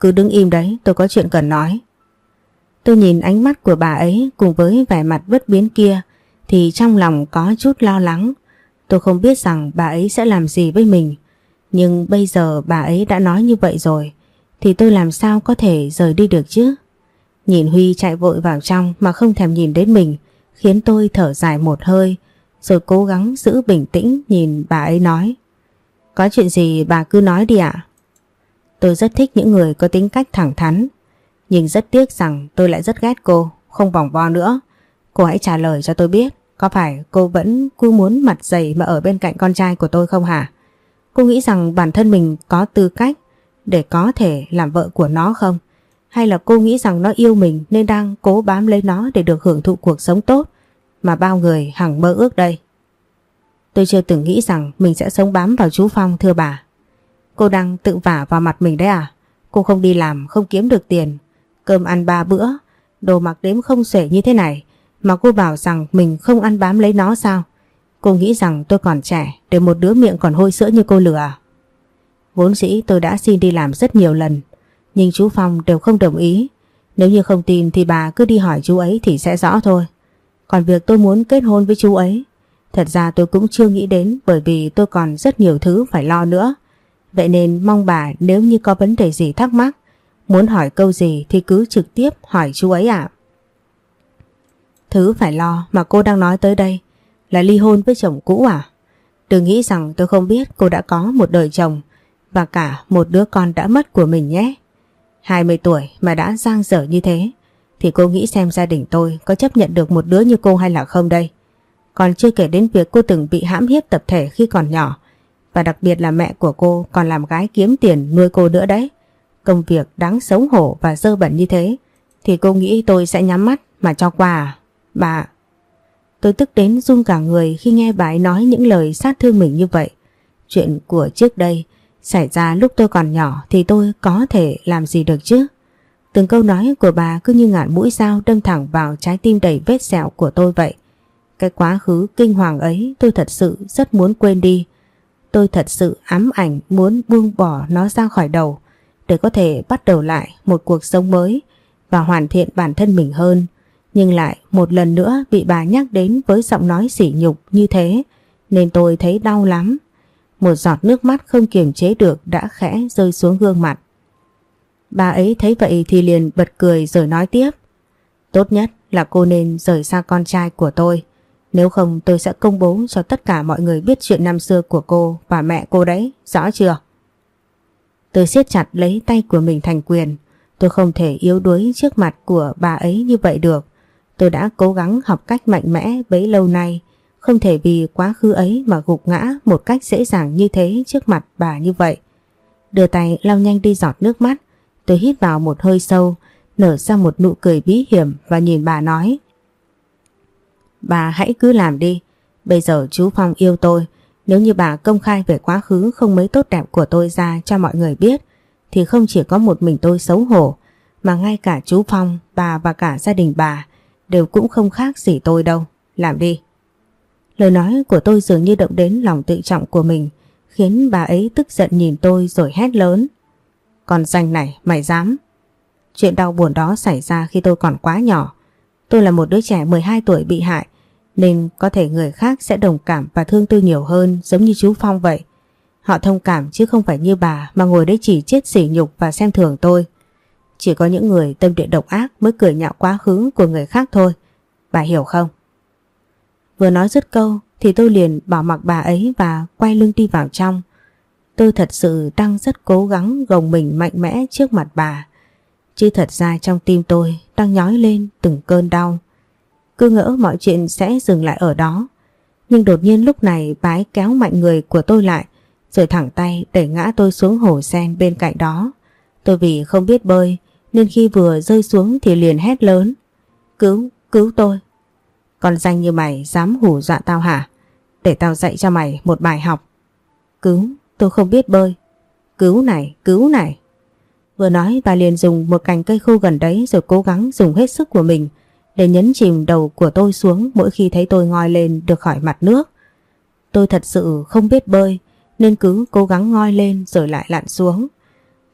Cứ đứng im đấy, tôi có chuyện cần nói. Tôi nhìn ánh mắt của bà ấy cùng với vẻ mặt bất biến kia thì trong lòng có chút lo lắng. Tôi không biết rằng bà ấy sẽ làm gì với mình. Nhưng bây giờ bà ấy đã nói như vậy rồi, thì tôi làm sao có thể rời đi được chứ? Nhìn Huy chạy vội vào trong mà không thèm nhìn đến mình khiến tôi thở dài một hơi rồi cố gắng giữ bình tĩnh nhìn bà ấy nói. Có chuyện gì bà cứ nói đi ạ. Tôi rất thích những người có tính cách thẳng thắn nhưng rất tiếc rằng tôi lại rất ghét cô, không vòng vo nữa. Cô hãy trả lời cho tôi biết, có phải cô vẫn cứ muốn mặt dày mà ở bên cạnh con trai của tôi không hả? Cô nghĩ rằng bản thân mình có tư cách để có thể làm vợ của nó không? Hay là cô nghĩ rằng nó yêu mình nên đang cố bám lấy nó để được hưởng thụ cuộc sống tốt mà bao người hằng mơ ước đây? Tôi chưa từng nghĩ rằng mình sẽ sống bám vào chú Phong thưa bà. Cô đang tự vả vào mặt mình đấy à? Cô không đi làm, không kiếm được tiền Cơm ăn ba bữa, đồ mặc đếm không xuể như thế này mà cô bảo rằng mình không ăn bám lấy nó sao? Cô nghĩ rằng tôi còn trẻ để một đứa miệng còn hôi sữa như cô lừa à? Vốn dĩ tôi đã xin đi làm rất nhiều lần nhưng chú Phong đều không đồng ý. Nếu như không tin thì bà cứ đi hỏi chú ấy thì sẽ rõ thôi. Còn việc tôi muốn kết hôn với chú ấy, Thật ra tôi cũng chưa nghĩ đến bởi vì tôi còn rất nhiều thứ phải lo nữa. Vậy nên mong bà nếu như có vấn đề gì thắc mắc, Muốn hỏi câu gì thì cứ trực tiếp hỏi chú ấy ạ. Thứ phải lo mà cô đang nói tới đây là ly hôn với chồng cũ à? Đừng nghĩ rằng tôi không biết cô đã có một đời chồng và cả một đứa con đã mất của mình nhé. 20 tuổi mà đã giang dở như thế, thì cô nghĩ xem gia đình tôi có chấp nhận được một đứa như cô hay là không đây. Còn chưa kể đến việc cô từng bị hãm hiếp tập thể khi còn nhỏ, và đặc biệt là mẹ của cô còn làm gái kiếm tiền nuôi cô nữa đấy. Công việc đáng xấu hổ và dơ bẩn như thế, thì cô nghĩ tôi sẽ nhắm mắt mà cho qua à? Bà... Tôi tức đến run cả người khi nghe bà ấy nói những lời sát thương mình như vậy. Chuyện của trước đây xảy ra lúc tôi còn nhỏ thì tôi có thể làm gì được chứ? Từng câu nói của bà cứ như ngạn mũi dao đâm thẳng vào trái tim đầy vết sẹo của tôi vậy. Cái quá khứ kinh hoàng ấy tôi thật sự rất muốn quên đi. Tôi thật sự ám ảnh muốn buông bỏ nó ra khỏi đầu để có thể bắt đầu lại một cuộc sống mới và hoàn thiện bản thân mình hơn. Nhưng lại một lần nữa bị bà nhắc đến với giọng nói sỉ nhục như thế, nên tôi thấy đau lắm. Một giọt nước mắt không kiềm chế được đã khẽ rơi xuống gương mặt. Bà ấy thấy vậy thì liền bật cười rồi nói tiếp. Tốt nhất là cô nên rời xa con trai của tôi. Nếu không tôi sẽ công bố cho tất cả mọi người biết chuyện năm xưa của cô và mẹ cô đấy, rõ chưa? Tôi siết chặt lấy tay của mình thành quyền. Tôi không thể yếu đuối trước mặt của bà ấy như vậy được. Tôi đã cố gắng học cách mạnh mẽ bấy lâu nay. Không thể vì quá khứ ấy mà gục ngã một cách dễ dàng như thế trước mặt bà như vậy. Đưa tay lau nhanh đi giọt nước mắt. Tôi hít vào một hơi sâu, nở ra một nụ cười bí hiểm và nhìn bà nói. Bà hãy cứ làm đi. Bây giờ chú Phong yêu tôi. Nếu như bà công khai về quá khứ không mấy tốt đẹp của tôi ra cho mọi người biết thì không chỉ có một mình tôi xấu hổ mà ngay cả chú Phong, bà và cả gia đình bà đều cũng không khác gì tôi đâu. Làm đi. Lời nói của tôi dường như động đến lòng tự trọng của mình, khiến bà ấy tức giận nhìn tôi rồi hét lớn. Còn danh này, mày dám. Chuyện đau buồn đó xảy ra khi tôi còn quá nhỏ. Tôi là một đứa trẻ 12 tuổi bị hại, nên có thể người khác sẽ đồng cảm và thương tôi nhiều hơn, giống như chú Phong vậy. Họ thông cảm chứ không phải như bà mà ngồi đấy chỉ chết sỉ nhục và xem thường tôi. Chỉ có những người tâm địa độc ác mới cười nhạo quá khứ của người khác thôi. Bà hiểu không? Vừa nói dứt câu thì tôi liền bỏ mặc bà ấy và quay lưng đi vào trong. Tôi thật sự đang rất cố gắng gồng mình mạnh mẽ trước mặt bà. Chứ thật ra trong tim tôi đang nhói lên từng cơn đau. Cứ ngỡ mọi chuyện sẽ dừng lại ở đó. Nhưng đột nhiên lúc này bái kéo mạnh người của tôi lại rồi thẳng tay đẩy ngã tôi xuống hồ sen bên cạnh đó. Tôi vì không biết bơi nên khi vừa rơi xuống thì liền hét lớn. Cứu, cứu tôi con danh như mày dám hù dọa tao hả? Để tao dạy cho mày một bài học. Cứu, tôi không biết bơi. Cứu này, cứu này. Vừa nói bà liền dùng một cành cây khô gần đấy rồi cố gắng dùng hết sức của mình để nhấn chìm đầu của tôi xuống mỗi khi thấy tôi ngoi lên được khỏi mặt nước. Tôi thật sự không biết bơi nên cứ cố gắng ngoi lên rồi lại lặn xuống.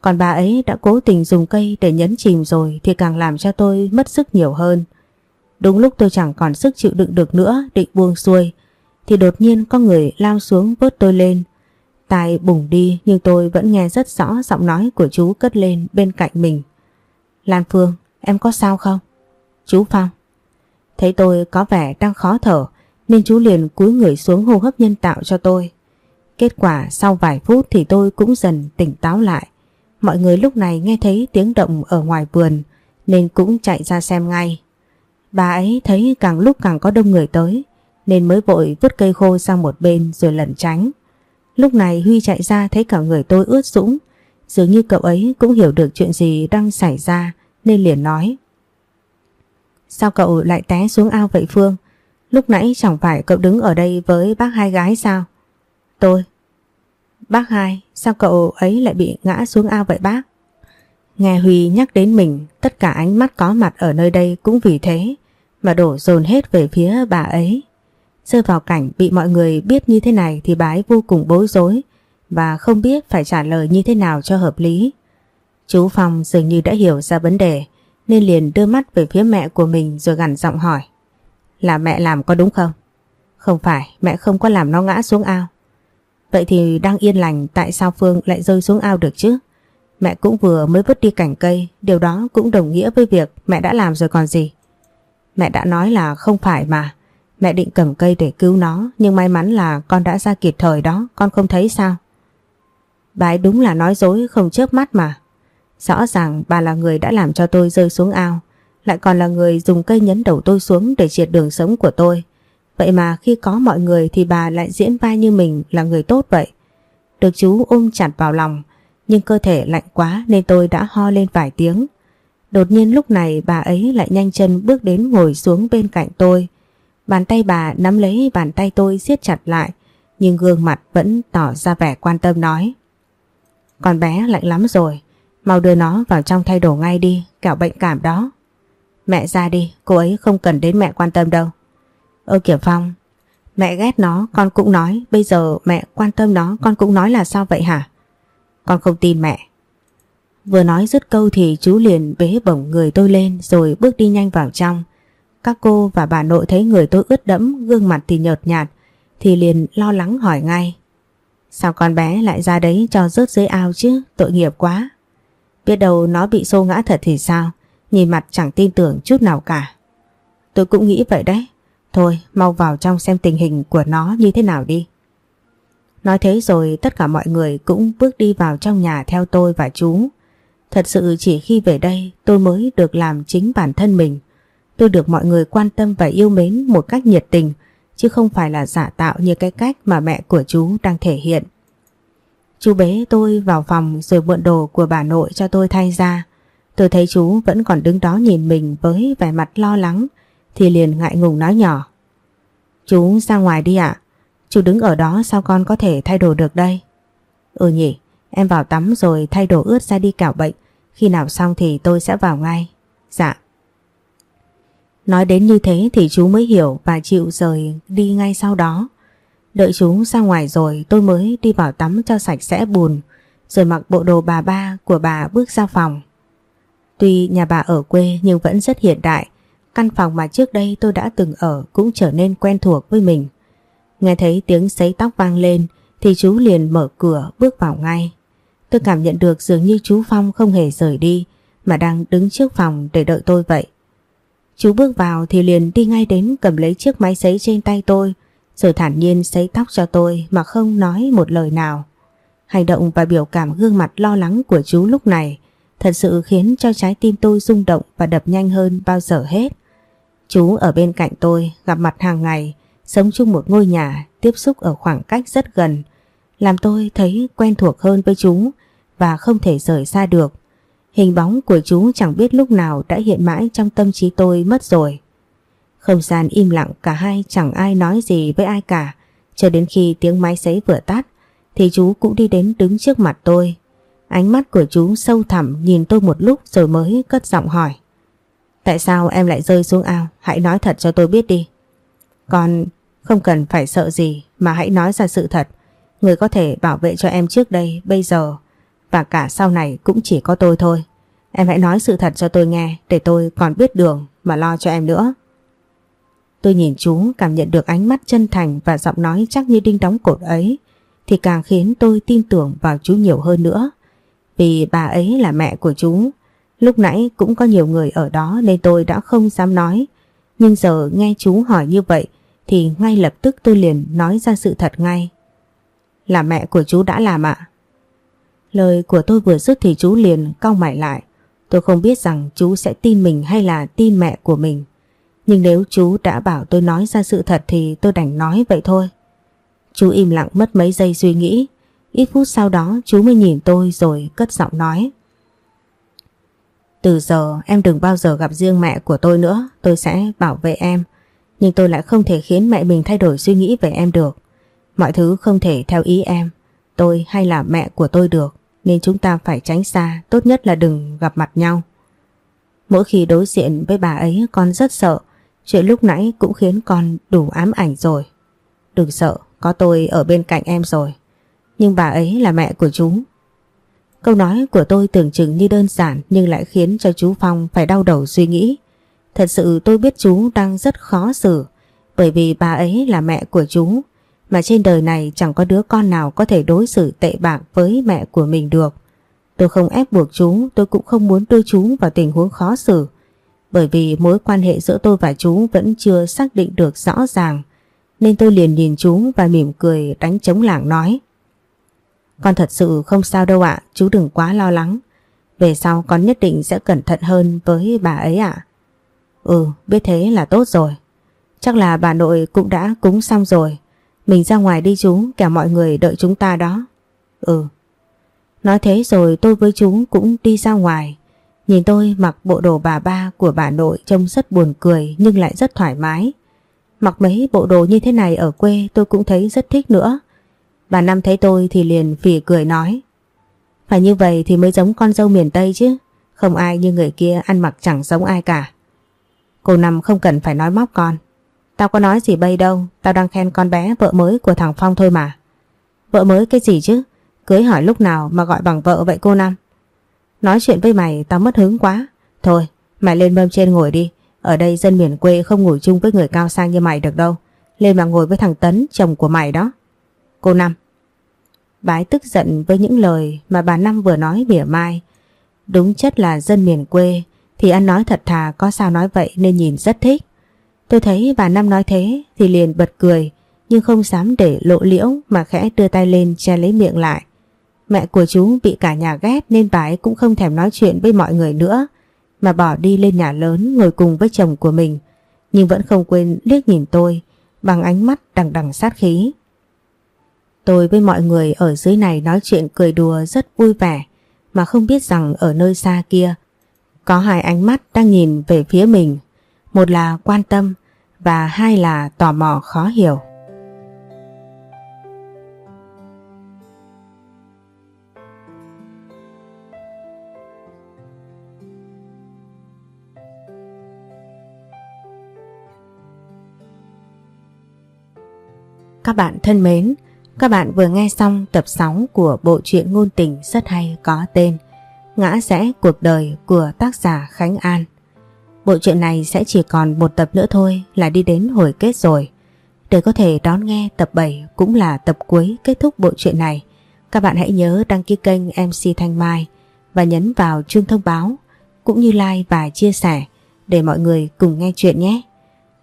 Còn bà ấy đã cố tình dùng cây để nhấn chìm rồi thì càng làm cho tôi mất sức nhiều hơn. Đúng lúc tôi chẳng còn sức chịu đựng được nữa định buông xuôi thì đột nhiên có người lao xuống vớt tôi lên. Tai bùng đi nhưng tôi vẫn nghe rất rõ giọng nói của chú cất lên bên cạnh mình. Lan Phương, em có sao không? Chú Phong. Thấy tôi có vẻ đang khó thở nên chú liền cúi người xuống hô hấp nhân tạo cho tôi. Kết quả sau vài phút thì tôi cũng dần tỉnh táo lại. Mọi người lúc này nghe thấy tiếng động ở ngoài vườn nên cũng chạy ra xem ngay. Bà ấy thấy càng lúc càng có đông người tới nên mới vội vứt cây khô sang một bên rồi lẩn tránh. Lúc này Huy chạy ra thấy cả người tôi ướt sũng dường như cậu ấy cũng hiểu được chuyện gì đang xảy ra nên liền nói. Sao cậu lại té xuống ao vậy Phương? Lúc nãy chẳng phải cậu đứng ở đây với bác hai gái sao? Tôi. Bác hai, sao cậu ấy lại bị ngã xuống ao vậy bác? Nghe Huy nhắc đến mình, tất cả ánh mắt có mặt ở nơi đây cũng vì thế mà đổ dồn hết về phía bà ấy. Rơi vào cảnh bị mọi người biết như thế này thì bà ấy vô cùng bối rối và không biết phải trả lời như thế nào cho hợp lý. Chú Phong dường như đã hiểu ra vấn đề nên liền đưa mắt về phía mẹ của mình rồi gằn giọng hỏi. Là mẹ làm có đúng không? Không phải, mẹ không có làm nó ngã xuống ao. Vậy thì đang yên lành tại sao Phương lại rơi xuống ao được chứ? Mẹ cũng vừa mới vứt đi cành cây, điều đó cũng đồng nghĩa với việc mẹ đã làm rồi còn gì. Mẹ đã nói là không phải mà. Mẹ định cầm cây để cứu nó, nhưng may mắn là con đã ra kịp thời đó, con không thấy sao? Bà ấy đúng là nói dối không chớp mắt mà. Rõ ràng bà là người đã làm cho tôi rơi xuống ao, lại còn là người dùng cây nhấn đầu tôi xuống để triệt đường sống của tôi. Vậy mà khi có mọi người thì bà lại diễn vai như mình là người tốt vậy. Được chú ôm chặt vào lòng, nhưng cơ thể lạnh quá nên tôi đã ho lên vài tiếng. Đột nhiên lúc này bà ấy lại nhanh chân bước đến ngồi xuống bên cạnh tôi. Bàn tay bà nắm lấy bàn tay tôi siết chặt lại, nhưng gương mặt vẫn tỏ ra vẻ quan tâm nói. Con bé lạnh lắm rồi, mau đưa nó vào trong thay đồ ngay đi, kẻo bệnh cảm đó. Mẹ ra đi, cô ấy không cần đến mẹ quan tâm đâu. Ơ kiều Phong, mẹ ghét nó con cũng nói, bây giờ mẹ quan tâm nó con cũng nói là sao vậy hả? Con không tin mẹ. Vừa nói dứt câu thì chú liền bế bổng người tôi lên rồi bước đi nhanh vào trong. Các cô và bà nội thấy người tôi ướt đẫm, gương mặt thì nhợt nhạt, thì liền lo lắng hỏi ngay. Sao con bé lại ra đấy cho rớt dưới ao chứ, tội nghiệp quá. Biết đâu nó bị xô ngã thật thì sao, nhìn mặt chẳng tin tưởng chút nào cả. Tôi cũng nghĩ vậy đấy, Thôi mau vào trong xem tình hình của nó như thế nào đi. Nói thế rồi, tất cả mọi người cũng bước đi vào trong nhà theo tôi và chú. Thật sự chỉ khi về đây, tôi mới được làm chính bản thân mình. Tôi được mọi người quan tâm và yêu mến một cách nhiệt tình, chứ không phải là giả tạo như cái cách mà mẹ của chú đang thể hiện. Chú bế tôi vào phòng rồi mượn đồ của bà nội cho tôi thay ra. Tôi thấy chú vẫn còn đứng đó nhìn mình với vẻ mặt lo lắng, thì liền ngại ngùng nói nhỏ. Chú ra ngoài đi ạ. Chú đứng ở đó sao con có thể thay đồ được đây? Ừ nhỉ, em vào tắm rồi thay đồ ướt ra đi cảo bệnh. Khi nào xong thì tôi sẽ vào ngay. Dạ. Nói đến như thế thì chú mới hiểu và chịu rời đi ngay sau đó. Đợi chú ra ngoài rồi tôi mới đi vào tắm cho sạch sẽ bùn rồi mặc bộ đồ bà ba của bà bước ra phòng. Tuy nhà bà ở quê nhưng vẫn rất hiện đại Căn phòng mà trước đây tôi đã từng ở cũng trở nên quen thuộc với mình. Nghe thấy tiếng sấy tóc vang lên thì chú liền mở cửa bước vào ngay. Tôi cảm nhận được dường như chú Phong không hề rời đi mà đang đứng trước phòng để đợi tôi vậy. Chú bước vào thì liền đi ngay đến cầm lấy chiếc máy sấy trên tay tôi rồi thản nhiên sấy tóc cho tôi mà không nói một lời nào. Hành động và biểu cảm gương mặt lo lắng của chú lúc này thật sự khiến cho trái tim tôi rung động và đập nhanh hơn bao giờ hết. Chú ở bên cạnh tôi, gặp mặt hàng ngày, sống chung một ngôi nhà, tiếp xúc ở khoảng cách rất gần, làm tôi thấy quen thuộc hơn với chú và không thể rời xa được. Hình bóng của chú chẳng biết lúc nào đã hiện mãi trong tâm trí tôi mất rồi. Không gian im lặng cả hai chẳng ai nói gì với ai cả, cho đến khi tiếng máy sấy vừa tắt thì chú cũng đi đến đứng trước mặt tôi. Ánh mắt của chú sâu thẳm nhìn tôi một lúc rồi mới cất giọng hỏi. Tại sao em lại rơi xuống ao? Hãy nói thật cho tôi biết đi. còn không cần phải sợ gì mà hãy nói ra sự thật. Người có thể bảo vệ cho em trước đây, bây giờ và cả sau này cũng chỉ có tôi thôi. Em hãy nói sự thật cho tôi nghe để tôi còn biết đường mà lo cho em nữa. Tôi nhìn chú cảm nhận được ánh mắt chân thành và giọng nói chắc như đinh đóng cột ấy thì càng khiến tôi tin tưởng vào chú nhiều hơn nữa. Vì bà ấy là mẹ của chú. Lúc nãy cũng có nhiều người ở đó nên tôi đã không dám nói. Nhưng giờ nghe chú hỏi như vậy thì ngay lập tức tôi liền nói ra sự thật ngay. Là mẹ của chú đã làm ạ. Lời của tôi vừa dứt thì chú liền cau mày lại. Tôi không biết rằng chú sẽ tin mình hay là tin mẹ của mình. Nhưng nếu chú đã bảo tôi nói ra sự thật thì tôi đành nói vậy thôi. Chú im lặng mất mấy giây suy nghĩ. Ít phút sau đó chú mới nhìn tôi rồi cất giọng nói. Từ giờ em đừng bao giờ gặp riêng mẹ của tôi nữa, tôi sẽ bảo vệ em. Nhưng tôi lại không thể khiến mẹ mình thay đổi suy nghĩ về em được. Mọi thứ không thể theo ý em, tôi hay là mẹ của tôi được. Nên chúng ta phải tránh xa, tốt nhất là đừng gặp mặt nhau. Mỗi khi đối diện với bà ấy con rất sợ, chuyện lúc nãy cũng khiến con đủ ám ảnh rồi. Đừng sợ, có tôi ở bên cạnh em rồi. Nhưng bà ấy là mẹ của chú. Câu nói của tôi tưởng chừng như đơn giản nhưng lại khiến cho chú Phong phải đau đầu suy nghĩ. Thật sự tôi biết chú đang rất khó xử bởi vì bà ấy là mẹ của chú mà trên đời này chẳng có đứa con nào có thể đối xử tệ bạc với mẹ của mình được. Tôi không ép buộc chú, tôi cũng không muốn đưa chú vào tình huống khó xử bởi vì mối quan hệ giữa tôi và chú vẫn chưa xác định được rõ ràng nên tôi liền nhìn chú và mỉm cười đánh chống lảng nói. Con thật sự không sao đâu ạ, chú đừng quá lo lắng. Về sau con nhất định sẽ cẩn thận hơn với bà ấy ạ. Ừ, biết thế là tốt rồi. Chắc là bà nội cũng đã cúng xong rồi. Mình ra ngoài đi chú, cả mọi người đợi chúng ta đó. Ừ. Nói thế rồi tôi với chú cũng đi ra ngoài. Nhìn tôi mặc bộ đồ bà ba của bà nội trông rất buồn cười nhưng lại rất thoải mái. Mặc mấy bộ đồ như thế này ở quê tôi cũng thấy rất thích nữa. Bà Năm thấy tôi thì liền phì cười nói. Phải như vậy thì mới giống con dâu miền Tây chứ. Không ai như người kia ăn mặc chẳng giống ai cả. Cô Năm không cần phải nói móc con. Tao có nói gì bây đâu, tao đang khen con bé vợ mới của thằng Phong thôi mà. Vợ mới cái gì chứ? Cưới hỏi lúc nào mà gọi bằng vợ vậy cô Năm? Nói chuyện với mày tao mất hứng quá. Thôi, mày lên mâm trên ngồi đi. Ở đây dân miền quê không ngồi chung với người cao sang như mày được đâu. Lên mà ngồi với thằng Tấn, chồng của mày đó. Cô Năm. Bái tức giận với những lời mà bà Năm vừa nói mỉa mai. Đúng chất là dân miền quê thì ăn nói thật thà, có sao nói vậy nên nhìn rất thích. Tôi thấy bà Năm nói thế thì liền bật cười, nhưng không dám để lộ liễu mà khẽ đưa tay lên che lấy miệng lại. Mẹ của chú bị cả nhà ghét nên bà ấy cũng không thèm nói chuyện với mọi người nữa, mà bỏ đi lên nhà lớn ngồi cùng với chồng của mình nhưng vẫn không quên liếc nhìn tôi, bằng ánh mắt đằng đằng sát khí. Tôi với mọi người ở dưới này nói chuyện cười đùa rất vui vẻ, mà không biết rằng ở nơi xa kia có hai ánh mắt đang nhìn về phía mình. Một là quan tâm và hai là tò mò khó hiểu. Các bạn thân mến, các bạn vừa nghe xong tập 6 của bộ truyện ngôn tình rất hay có tên Ngã rẽ cuộc đời của tác giả Khánh An. Bộ truyện này sẽ chỉ còn một tập nữa thôi là đi đến hồi kết rồi. Để có thể đón nghe tập 7 cũng là tập cuối kết thúc bộ truyện này, các bạn hãy nhớ đăng ký kênh MC Thanh Mai và nhấn vào chuông thông báo cũng như like và chia sẻ để mọi người cùng nghe chuyện nhé.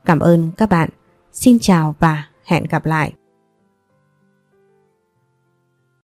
Cảm ơn các bạn. Xin chào và hẹn gặp lại.